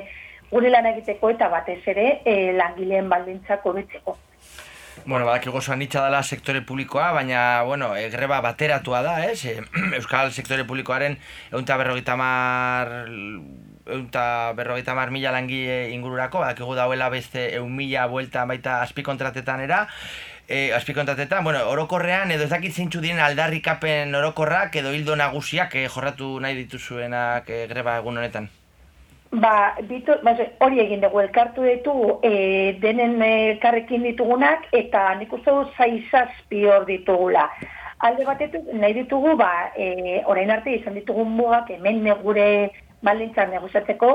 gure lan egiteko eta batez ere eh, langileen baldintzak hobetzeko. Bueno, badakigu oso anitza dela sektore publikoa, baina, bueno, e, greba bateratua da, ez? E, Euskal sektore publikoaren eunta berrogeita mar eunta berrogeita mar mila langile ingururako, badakigu dauela beste eun mila buelta baita azpikontratetan era, e, azpikontratetan, bueno, orokorrean, edo ez dakit zeintzu diren aldarrikapen orokorrak, edo hildo nagusiak e, jorratu nahi dituzuenak e, greba egun honetan? Ba, bitu, ba, hori egin dugu elkartu ditu e, denen elkarrekin ditugunak eta nik uste du zaizazpi hor ditugula. Alde batetuk nahi ditugu, ba, e, orain arte izan ditugu mugak hemen negure balintzak negozatzeko,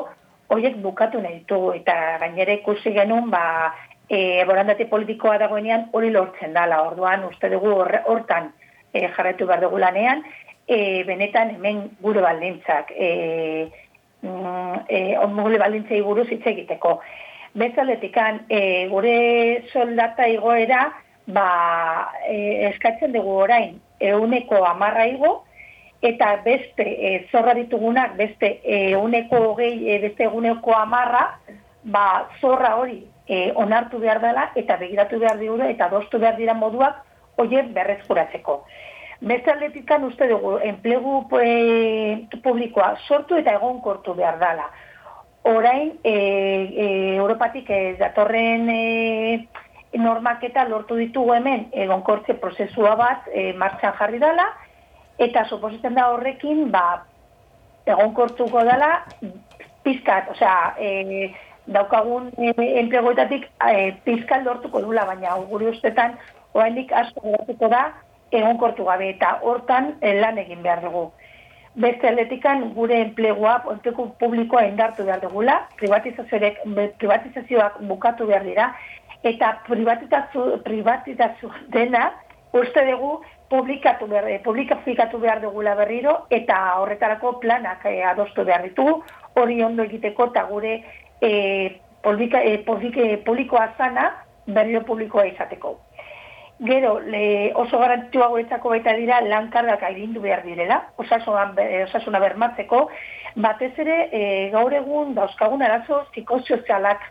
horiek bukatu nahi ditugu eta gainera ikusi genuen, ba, e, borandate politikoa dagoenean hori lortzen dala. Orduan, uste dugu hortan e, jarraitu behar dugu lanean, e, benetan hemen gure baldintzak, e, mm, e, onmugule balintzei buruz hitz egiteko. Bezaletikan, e, gure soldata igoera, ba, e, eskatzen dugu orain, euneko amarra igo, eta beste e, zorra ditugunak, beste euneko hogei, e, beste eguneko amarra, ba, zorra hori e, onartu behar dela, eta begiratu behar digure, eta doztu behar dira moduak, oie berrezkuratzeko. Beste aldetikan uste dugu, enplegu e, publikoa sortu eta egonkortu behar dala. Orain, e, e, Europatik e, datorren e, normaketa lortu ditugu hemen egonkortze prozesua bat e, martxan jarri dala, eta supositzen da horrekin, ba, egonkortuko dala, pizkat, osea, e, daukagun e, enplegoetatik e, pizkal lortuko dula, baina guri ustetan, oraindik asko geratuko da, egon kortu gabe eta hortan eh, lan egin behar dugu. Beste atletikan gure enplegua, enplegu publikoa indartu behar dugula, privatizazioak, privatizazioak bukatu behar dira, eta privatizazio, privatizazio dena, uste dugu, publikatu behar, eh, publikatu behar dugula berriro, eta horretarako planak eh, adostu behar ditugu, hori ondo egiteko eta gure eh, publika, eh, publikoa zana, berriro publikoa izateko. Gero, le, oso garantua guretzako baita dira lankardak airindu behar direla, osasuna bermatzeko, batez ere e, gaur egun dauzkagun arazo psikosozialak.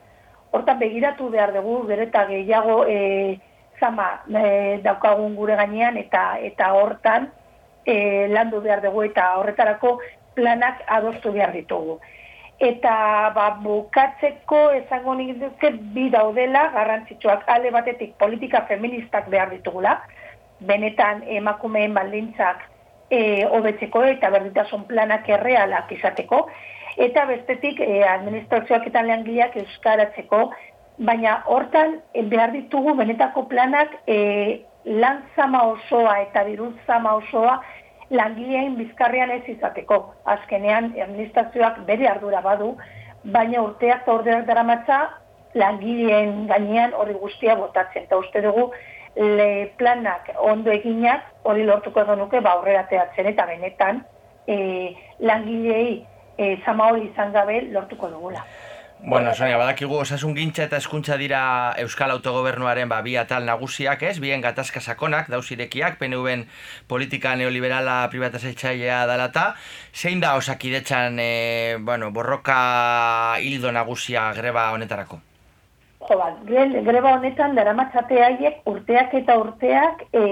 Hortan begiratu behar dugu, bere eta gehiago e, zama e, daukagun gure gainean eta eta hortan e, landu behar dugu eta horretarako planak adostu behar ditugu eta ba, bukatzeko esango nik duke bi daudela garrantzitsuak. Ale batetik politika feministak behar ditugula, benetan emakumeen baldintzak e, hobetzeko eta berditasun planak errealak izateko, eta bestetik e, administrazioak eta lehangileak euskaratzeko, baina hortan e, behar ditugu benetako planak e, lan zama osoa eta diruz zama osoa langileen bizkarrean ez izateko. Azkenean, administrazioak bere ardura badu, baina urteak ordeak dara matza, langileen gainean hori guztia botatzen. Eta uste dugu, le planak ondo eginak hori lortuko edo nuke ba aurrerateatzen eta benetan e, langilei e, zama hori izan gabe lortuko dugula. Bueno, Sonia, badakigu osasun gintza eta eskuntza dira Euskal Autogobernuaren ba, bi atal nagusiak, ez? Bien gatazka sakonak, dauzirekiak, PNV-en politika neoliberala privatizatzailea dalata. Zein da osakidetzan, e, bueno, borroka hildo nagusia greba honetarako? Jo, ba, gre- greba honetan daramatzate haiek urteak eta urteak e,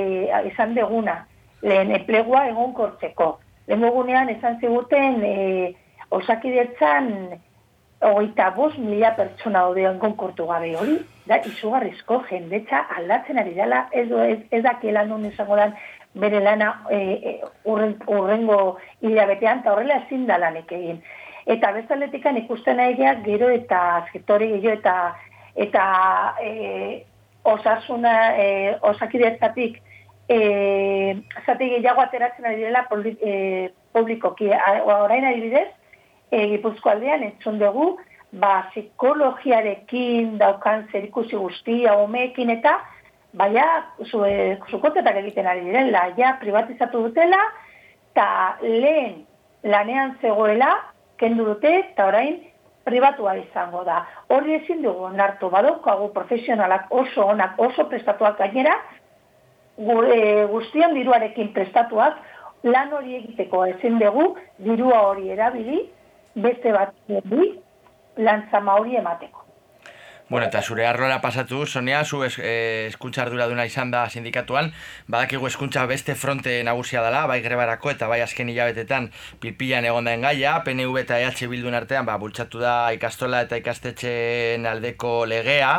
izan deguna. Lehen enplegua egon kortzeko. Lehen esan ziguten e, osakidetzan hogeita bost mila pertsona daude konkortu gabe hori, da izugarrizko jendetza aldatzen ari dela, ez, ez, ez dakiela nun izango dan bere lana e, e, urren, urrengo hilabetean, eta horrela ezin da lanik egin. Eta bezaletikan ikusten nahiak gero eta sektore gehiago eta eta e, osasuna e, osakidetzatik e, zati gehiago ateratzen ari dela e, publikoki. A- Orain adibidez, e, Gipuzko aldean entzun dugu, ba, psikologiarekin daukan zerikusi guztia, umeekin eta, baina, zu, e, zukotetak egiten ari direla, ja, privatizatu dutela, eta lehen lanean zegoela, kendu dute, eta orain, pribatua izango da. Hori ezin dugu onartu badaukagu profesionalak oso onak, oso prestatuak gainera, gure guztion diruarekin prestatuak, lan hori egiteko ezin dugu, dirua hori erabili, beste bat bi, lan zama hori emateko. Bueno, eta zure arrola pasatu, Sonia, zu es, eh, eskuntza arduraduna izan da sindikatuan, badakigu eskuntza beste fronte nagusia dela, bai grebarako eta bai azken hilabetetan pilpilan egon daen gaia, PNV eta EH Bildun artean, ba, bultzatu da ikastola eta ikastetxeen aldeko legea,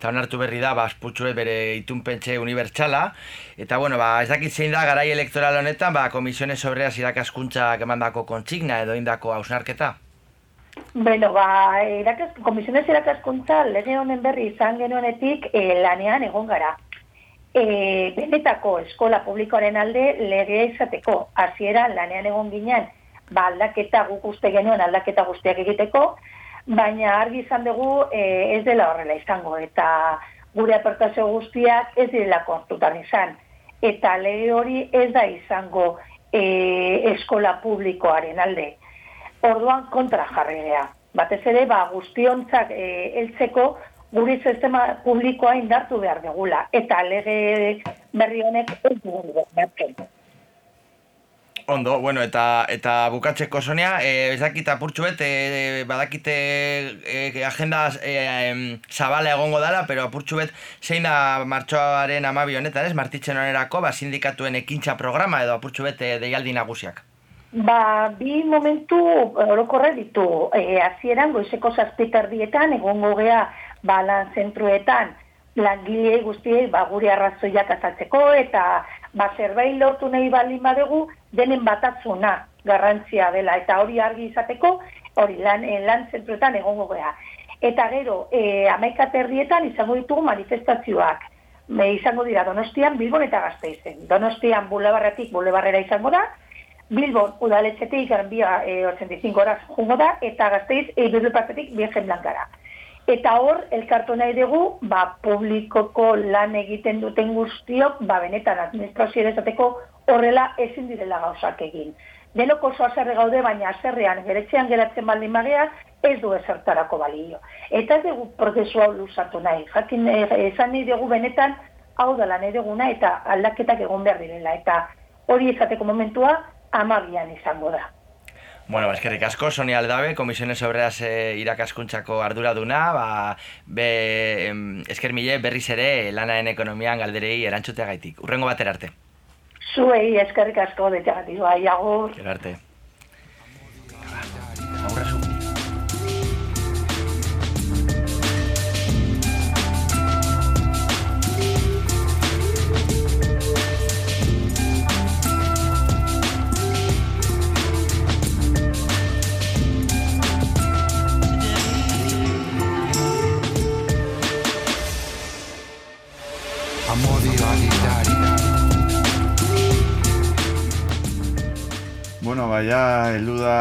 eta onartu berri da, ba, esputxuet bere itunpentxe unibertsala, eta bueno, ba, ez dakit zein da garai elektoral honetan, ba, komisiones obreras irakaskuntzak emandako kontsigna edo indako hausnarketa. Bueno, ba, irakaz, komisionez irakaskuntza lege honen berri izan genuenetik e, lanean egon gara. E, benetako eskola publikoaren alde legea izateko. Hasieran lanean egon ginen, ba, aldaketa guk uste genuen aldaketa guztiak egiteko, baina argi izan dugu e, ez dela horrela izango, eta gure aportazio guztiak ez direla kontutan izan. Eta lege hori ez da izango e, eskola publikoaren alde orduan kontra jarri gea. Batez ere, ba, guztiontzak e, heltzeko guri sistema publikoa indartu behar degula. Eta lege berri honek ez dugu bermatzen. Ondo, bueno, eta eta bukatzeko Sonia, eh, ez dakit apurtxu bet, eh, badakite eh, agenda em, zabala egongo dala, pero apurtxu bet zein da martxoaren amabi honetan, ez? Martitzen honerako, ba, sindikatuen ekintza programa edo apurtxu bet eh, deialdi nagusiak. Ba, bi momentu orokorre ditu. E, hasieran goizeko zazpiterdietan, egongo gea, ba, lan zentruetan, langilei guztiei, ba, gure arrazoiak azaltzeko, eta, ba, zerbait lortu nahi baldin badegu, denen batatzuna garrantzia dela, eta hori argi izateko, hori lan, eh, lan zentruetan egongo gea. Eta gero, e, amaikaterrietan izango ditugu manifestazioak. Me, izango dira Donostian, Bilbon eta Gasteizen. Donostian bulebarretik bulebarrera izango da, Bilbon udaletxetik Granbia e, 85 horas jungo da, eta gazteiz e, Bilbopatetik Virgen Blankara. Eta hor, elkartu nahi dugu, ba, publikoko lan egiten duten guztiok, ba, benetan administrazio esateko horrela ezin direla gauzak egin. Denok oso azerre gaude, baina azerrean geretxean geratzen baldin magea, ez du ezertarako balio. Eta ez dugu prozesu hau luzatu nahi. Jakin, eh, esan nahi dugu benetan, hau da lan eduguna eta aldaketak egon behar direla. Eta hori esateko momentua, amabian izango da. Bueno, ba, eskerrik asko, Sonia Aldabe, Komisiones Obreras eh, irakaskuntzako arduraduna, ba, be, em, esker mile berriz ere lanaren ekonomian galderei erantzuteagaitik. Urrengo batera arte. Zuei eskerrik asko detxagatik, bai, agur. Arte. Bueno, baia, heldu da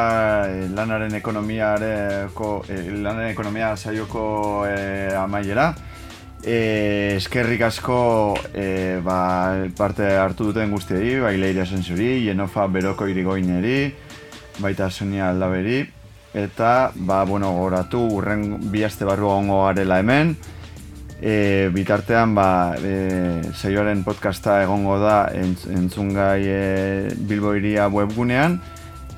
eh, lanaren ekonomiareko, eh, lanaren ekonomia saioko eh, amaiera. Eh, eskerrik asko eh, ba, parte hartu duten guztiei, bai Leira Sensori, Jenofa Beroko Irigoineri, baita Sonia Aldaberi, eta ba, bueno, goratu urren bi aste barru egongo garela hemen. E, bitartean ba, e, saioaren podcasta egongo da entz, entzungai e, Bilbo iria webgunean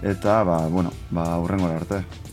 eta ba, bueno, ba, urrengora arte.